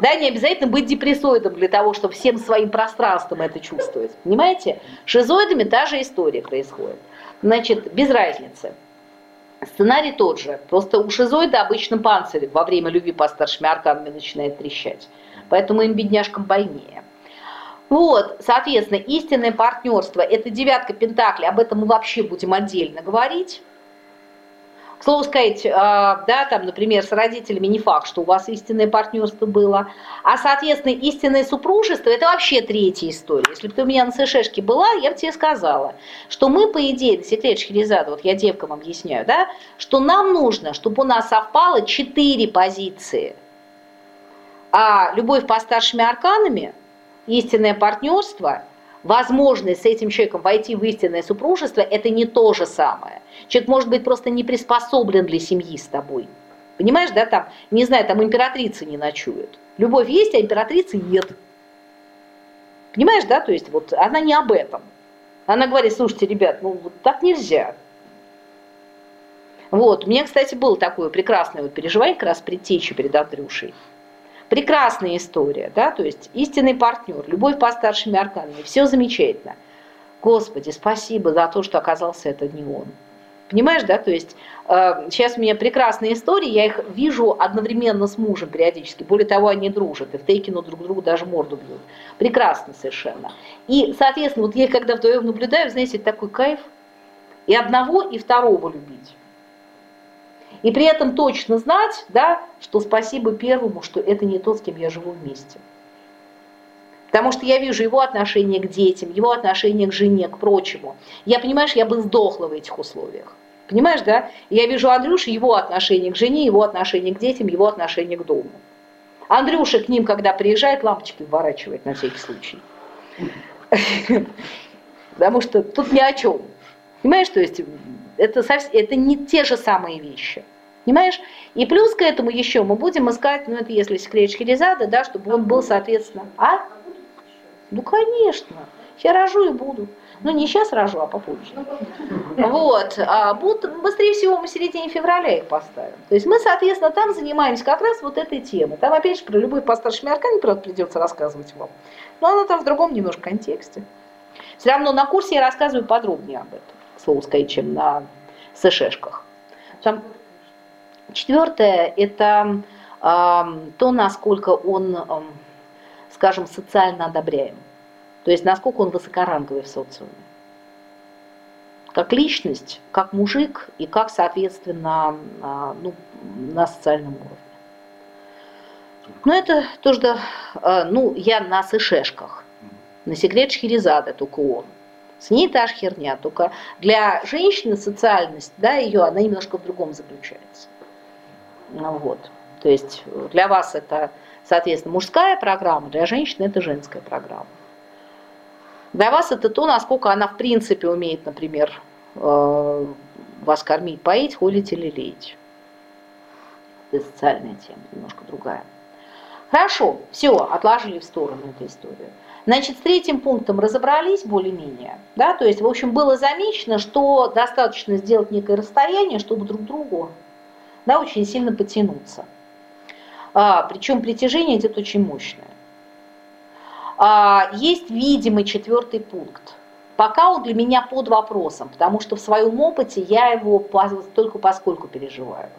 Да, не обязательно быть депрессоидом для того, чтобы всем своим пространством это чувствовать. Понимаете? Шизоидами та же история происходит. Значит, без разницы. Сценарий тот же. Просто у шизоида обычно панцирь во время любви по старшими арканами начинает трещать поэтому им, бедняжкам, больнее. Вот, соответственно, истинное партнерство – это девятка пентаклей, об этом мы вообще будем отдельно говорить. К слову сказать, а, да, там, например, с родителями не факт, что у вас истинное партнерство было. А, соответственно, истинное супружество – это вообще третья история. Если бы ты у меня на СШшке была, я бы тебе сказала, что мы, по идее, секрет Шахерезада, вот я девкам объясняю, да, что нам нужно, чтобы у нас совпало четыре позиции – а любовь по старшими арканами истинное партнерство, возможность с этим человеком войти в истинное супружество, это не то же самое. Человек может быть просто не приспособлен для семьи с тобой. Понимаешь, да, там, не знаю, там императрицы не ночуют. Любовь есть, а императрицы нет. Понимаешь, да, то есть вот она не об этом. Она говорит, слушайте, ребят, ну вот так нельзя. Вот, у меня, кстати, было такое прекрасное вот переживание как раз предтечи перед Андрюшей. Прекрасная история, да, то есть истинный партнер, любовь по старшими арканами, все замечательно. Господи, спасибо за то, что оказался это не он. Понимаешь, да, то есть э, сейчас у меня прекрасные истории, я их вижу одновременно с мужем периодически, более того, они дружат, и в Тейкину друг другу даже морду бьют. Прекрасно совершенно. И, соответственно, вот я когда вдвоем наблюдаю, знаете, такой кайф, и одного, и второго любить. И при этом точно знать, да, что спасибо первому, что это не тот, с кем я живу вместе. Потому что я вижу его отношение к детям, его отношение к жене, к прочему. Я, понимаешь, я бы сдохла в этих условиях. Понимаешь, да? Я вижу Андрюши, его отношение к жене, его отношение к детям, его отношение к дому. Андрюша к ним, когда приезжает, лампочки вворачивает на всякий случай. Потому что тут ни о чем. Понимаешь, то есть это, совсем, это не те же самые вещи. Понимаешь? И плюс к этому еще мы будем искать, ну это если секрет Шхерезада, да, чтобы он был, соответственно... А? Ну, конечно. Я рожу и буду. Ну, не сейчас рожу, а попозже. Вот. А будут, быстрее всего, мы в середине февраля их поставим. То есть мы, соответственно, там занимаемся как раз вот этой темой. Там, опять же, про любой по старшими аркане, правда, придется рассказывать вам. Но она там в другом немножко контексте. Все равно на курсе я рассказываю подробнее об этом, к слову сказать, чем на сэшешках. Там... Четвертое – это то, насколько он... Скажем, социально одобряем. То есть насколько он высокоранговый в социуме. Как личность, как мужик и как, соответственно, а, ну, на социальном уровне. Но это тоже, а, ну, я на сэшешках, на секрет Шхерезада только он. С ней та же херня, только для женщины социальность, да, ее, она немножко в другом заключается. Ну, вот. То есть для вас это Соответственно, мужская программа, для женщины это женская программа. Для вас это то, насколько она в принципе умеет, например, э, вас кормить, поить, холить или леять. Это социальная тема, немножко другая. Хорошо, все, отложили в сторону эту историю. Значит, с третьим пунктом разобрались более-менее. Да? То есть, в общем, было замечено, что достаточно сделать некое расстояние, чтобы друг другу да, очень сильно потянуться. А, причем притяжение идет очень мощное. А, есть видимый четвертый пункт. Пока он для меня под вопросом, потому что в своем опыте я его только поскольку переживаю.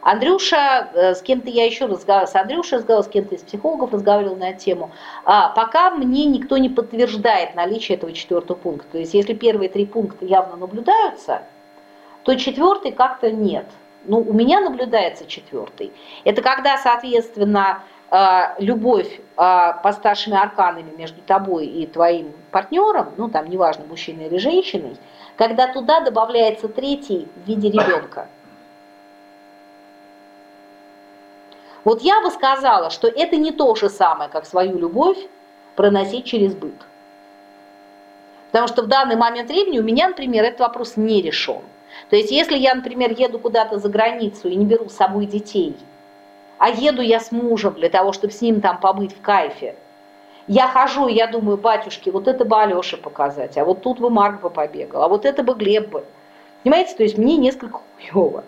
Андрюша, э, с кем-то я еще разговаривала, с Андрюшей разговаривала, с кем-то из психологов разговаривала на эту тему. А, пока мне никто не подтверждает наличие этого четвертого пункта. То есть если первые три пункта явно наблюдаются, то четвертый как-то нет ну, у меня наблюдается четвертый. Это когда, соответственно, э, любовь э, по старшими арканами между тобой и твоим партнером, ну там неважно, мужчиной или женщиной, когда туда добавляется третий в виде ребенка. Вот я бы сказала, что это не то же самое, как свою любовь проносить через быт. Потому что в данный момент времени у меня, например, этот вопрос не решен. То есть если я, например, еду куда-то за границу и не беру с собой детей, а еду я с мужем для того, чтобы с ним там побыть в кайфе, я хожу, я думаю, батюшки, вот это бы Алёше показать, а вот тут бы Марк бы побегал, а вот это бы Глеб бы. Понимаете, то есть мне несколько хуёво.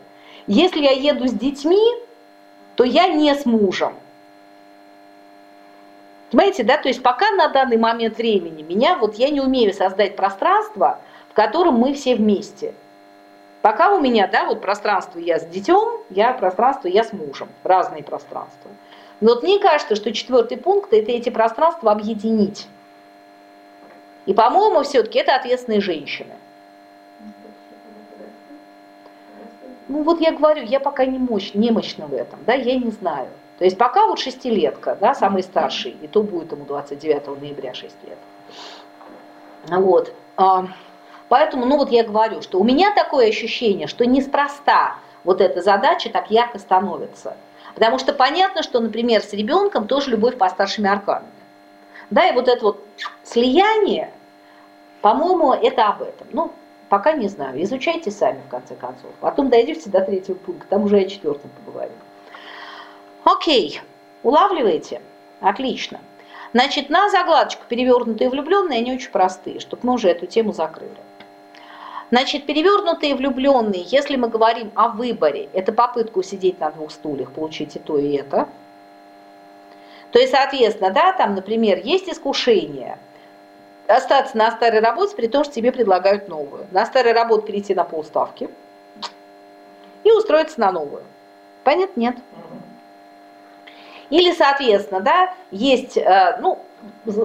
Если я еду с детьми, то я не с мужем. Понимаете, да, то есть пока на данный момент времени меня, вот я не умею создать пространство, в котором мы все вместе – Пока у меня, да, вот пространство я с детем, я пространство я с мужем, разные пространства. Но вот мне кажется, что четвертый пункт – это эти пространства объединить. И, по-моему, все-таки это ответственные женщины. Ну вот я говорю, я пока не мощь, немощна в этом, да, я не знаю. То есть пока вот шестилетка, да, самый старший, и то будет ему 29 ноября 6 лет. Вот. Поэтому, ну вот я говорю, что у меня такое ощущение, что неспроста вот эта задача так ярко становится. Потому что понятно, что, например, с ребенком тоже любовь по старшими арканами. Да, и вот это вот слияние, по-моему, это об этом. Ну, пока не знаю. Изучайте сами, в конце концов. Потом дойдете до третьего пункта, там уже о четвертом поговорим. Окей, улавливаете? Отлично. Значит, на загладочку перевернутые влюбленные, они очень простые, чтобы мы уже эту тему закрыли. Значит, перевернутые влюбленные, если мы говорим о выборе, это попытка усидеть на двух стульях, получить и то, и это. То есть, соответственно, да, там, например, есть искушение остаться на старой работе, при том, что тебе предлагают новую. На старой работе перейти на полставки и устроиться на новую. Понятно? Нет. Или, соответственно, да, есть, э, ну,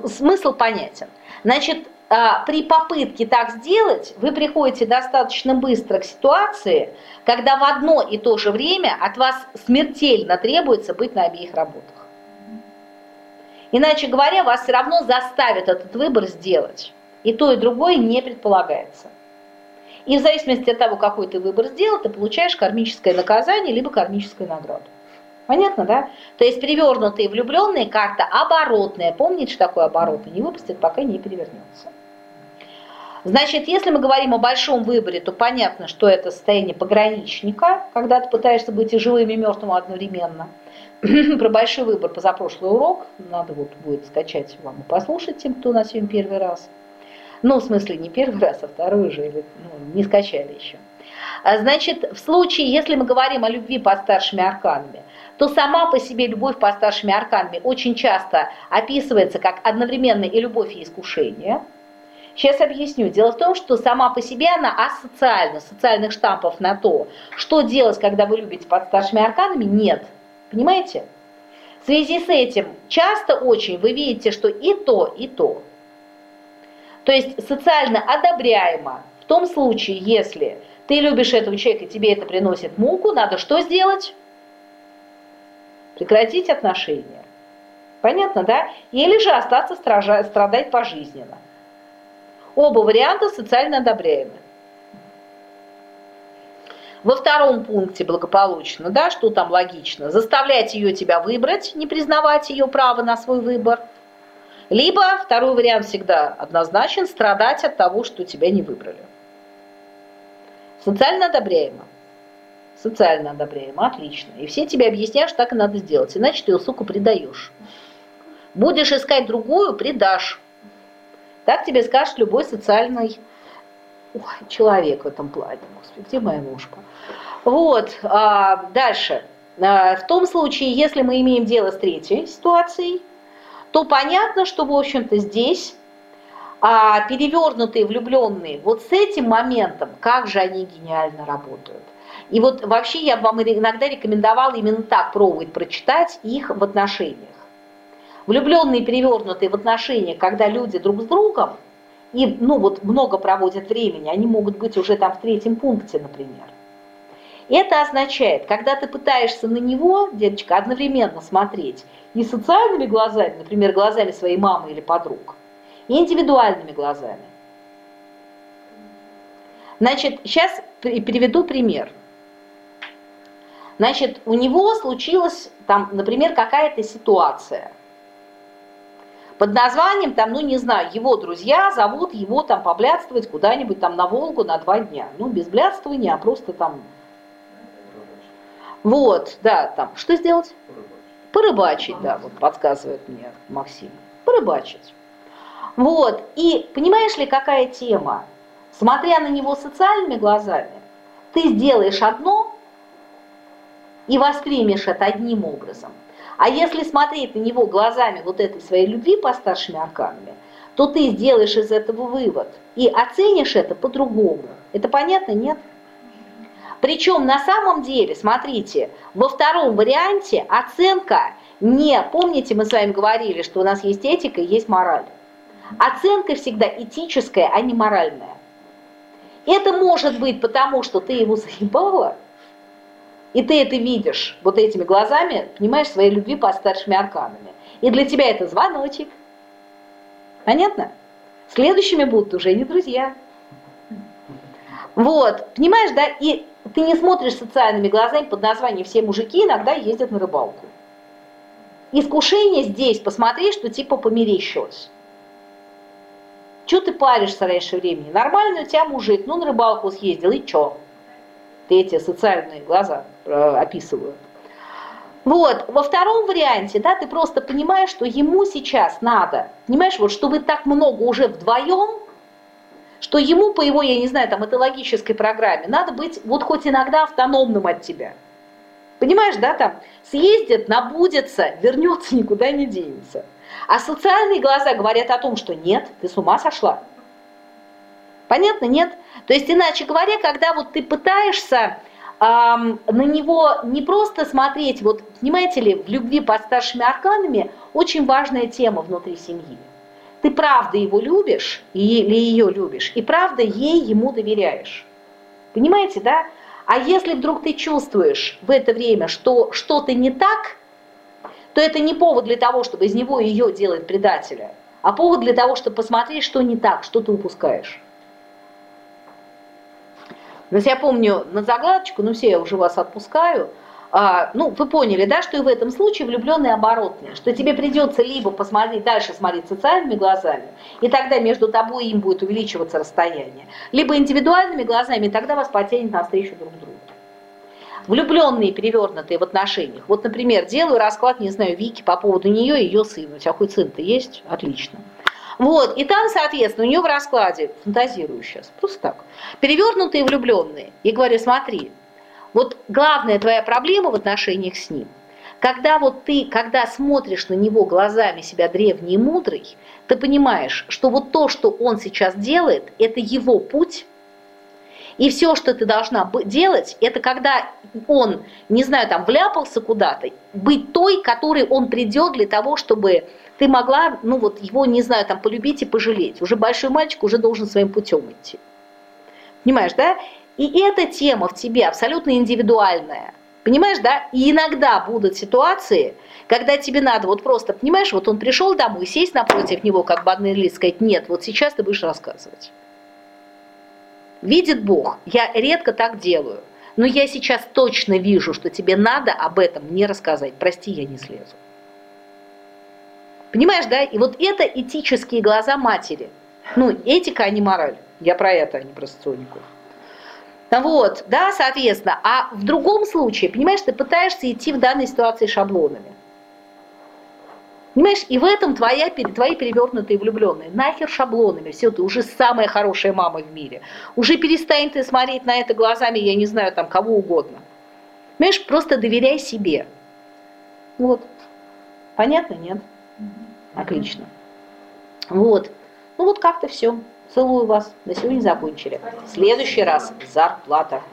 смысл понятен. Значит, при попытке так сделать, вы приходите достаточно быстро к ситуации, когда в одно и то же время от вас смертельно требуется быть на обеих работах. Иначе говоря, вас все равно заставят этот выбор сделать. И то, и другое не предполагается. И в зависимости от того, какой ты выбор сделал, ты получаешь кармическое наказание, либо кармическую награду. Понятно, да? То есть перевернутые влюбленные карта оборотная. Помните, что такое оборотный? Не выпустит, пока не перевернется. Значит, если мы говорим о большом выборе, то понятно, что это состояние пограничника, когда ты пытаешься быть и живым, и мертвым одновременно. Про большой выбор позапрошлый урок, надо вот будет скачать вам и послушать тем, кто у нас сегодня первый раз. Ну, в смысле, не первый раз, а второй уже, или ну, не скачали еще. А, значит, в случае, если мы говорим о любви под старшими арканами, то сама по себе любовь по старшими арканами очень часто описывается как одновременно и любовь, и искушение. Сейчас объясню. Дело в том, что сама по себе она асоциальна, социальных штампов на то, что делать, когда вы любите под старшими арканами, нет. Понимаете? В связи с этим часто очень вы видите, что и то, и то. То есть социально одобряемо в том случае, если ты любишь этого человека, тебе это приносит муку, надо что сделать? прекратить отношения. Понятно, да? Или же остаться страдать пожизненно. Оба варианта социально одобряемы. Во втором пункте благополучно, да, что там логично, заставлять ее тебя выбрать, не признавать ее право на свой выбор. Либо второй вариант всегда однозначен, страдать от того, что тебя не выбрали. Социально одобряемо социально одобряемо, отлично. И все тебе объясняют, что так и надо сделать, иначе ты ее, суку, предаешь. Будешь искать другую, предашь. Так тебе скажет любой социальный Ой, человек в этом плане. Господи, где моя ножка? Вот, а, дальше. А, в том случае, если мы имеем дело с третьей ситуацией, то понятно, что, в общем-то, здесь а, перевернутые влюбленные, вот с этим моментом, как же они гениально работают. И вот вообще я вам иногда рекомендовала именно так пробовать прочитать их в отношениях. Влюбленные перевернутые в отношениях, когда люди друг с другом, и ну вот много проводят времени, они могут быть уже там в третьем пункте, например. Это означает, когда ты пытаешься на него, девочка, одновременно смотреть и социальными глазами, например, глазами своей мамы или подруг, и индивидуальными глазами. Значит, сейчас приведу пример. Значит, у него случилась там, например, какая-то ситуация под названием, там, ну не знаю, его друзья зовут его там поблядствовать куда-нибудь там на Волгу на два дня. Ну, без блядствования, а просто там... Вот, да, там, что сделать? Порыбачить, да, вот подсказывает мне Максим. Порыбачить. Вот, и понимаешь ли, какая тема? Смотря на него социальными глазами, ты сделаешь одно, и воспримешь это одним образом. А если смотреть на него глазами вот этой своей любви по старшими арканами, то ты сделаешь из этого вывод и оценишь это по-другому. Это понятно, нет? Причем на самом деле, смотрите, во втором варианте оценка не, помните, мы с вами говорили, что у нас есть этика и есть мораль. Оценка всегда этическая, а не моральная. Это может быть потому, что ты его заебала, и ты это видишь вот этими глазами, понимаешь, своей любви по старшими арканами. И для тебя это звоночек. Понятно? Следующими будут уже не друзья. Вот, понимаешь, да? И ты не смотришь социальными глазами под названием «Все мужики иногда ездят на рыбалку». искушение здесь, посмотри, что типа померещилось. Чего ты паришься раньше времени? Нормальный у тебя мужик, ну на рыбалку съездил, и чё? Эти социальные глаза э, описывают. Вот, во втором варианте, да, ты просто понимаешь, что ему сейчас надо, понимаешь, вот, что вы так много уже вдвоем, что ему по его, я не знаю, там, этологической программе надо быть вот хоть иногда автономным от тебя. Понимаешь, да, там, съездит, набудется, вернется, никуда не денется. А социальные глаза говорят о том, что нет, ты с ума сошла. Понятно, нет? То есть, иначе говоря, когда вот ты пытаешься на него не просто смотреть, вот понимаете ли, в любви под старшими арканами очень важная тема внутри семьи. Ты правда его любишь или ее любишь, и правда ей ему доверяешь. Понимаете, да? А если вдруг ты чувствуешь в это время, что что-то не так, то это не повод для того, чтобы из него ее делать предателя, а повод для того, чтобы посмотреть, что не так, что ты упускаешь. То есть я помню на загадочку, ну все, я уже вас отпускаю, а, ну, вы поняли, да, что и в этом случае влюбленные оборотные, что тебе придется либо посмотреть дальше, смотреть социальными глазами, и тогда между тобой и им будет увеличиваться расстояние, либо индивидуальными глазами, и тогда вас потянет навстречу друг другу. Влюбленные, перевернутые в отношениях. Вот, например, делаю расклад, не знаю, Вики по поводу нее и ее сына. У тебя хоть сын-то есть? Отлично. Вот, и там, соответственно, у нее в раскладе, фантазирую сейчас, просто так, перевернутые влюбленные. И говорю, смотри, вот главная твоя проблема в отношениях с ним, когда вот ты, когда смотришь на него глазами себя древний и мудрый, ты понимаешь, что вот то, что он сейчас делает, это его путь, и все, что ты должна делать, это когда он, не знаю, там вляпался куда-то, быть той, которой он придет для того, чтобы ты могла, ну вот его, не знаю, там полюбить и пожалеть. Уже большой мальчик уже должен своим путем идти. Понимаешь, да? И эта тема в тебе абсолютно индивидуальная. Понимаешь, да? И иногда будут ситуации, когда тебе надо вот просто, понимаешь, вот он пришел домой, сесть напротив него, как бы лист, сказать, нет, вот сейчас ты будешь рассказывать. Видит Бог, я редко так делаю, но я сейчас точно вижу, что тебе надо об этом мне рассказать. Прости, я не слезу. Понимаешь, да? И вот это этические глаза матери. Ну, этика, а не мораль. Я про это, а не про соционику. Вот, да, соответственно. А в другом случае, понимаешь, ты пытаешься идти в данной ситуации шаблонами. Понимаешь, и в этом твоя, твои перевернутые влюбленные. Нахер шаблонами, все, ты уже самая хорошая мама в мире. Уже перестань ты смотреть на это глазами, я не знаю, там, кого угодно. Понимаешь, просто доверяй себе. Вот. Понятно, нет? Отлично. Вот. Ну вот как-то все. Целую вас. На сегодня закончили. В следующий раз зарплата.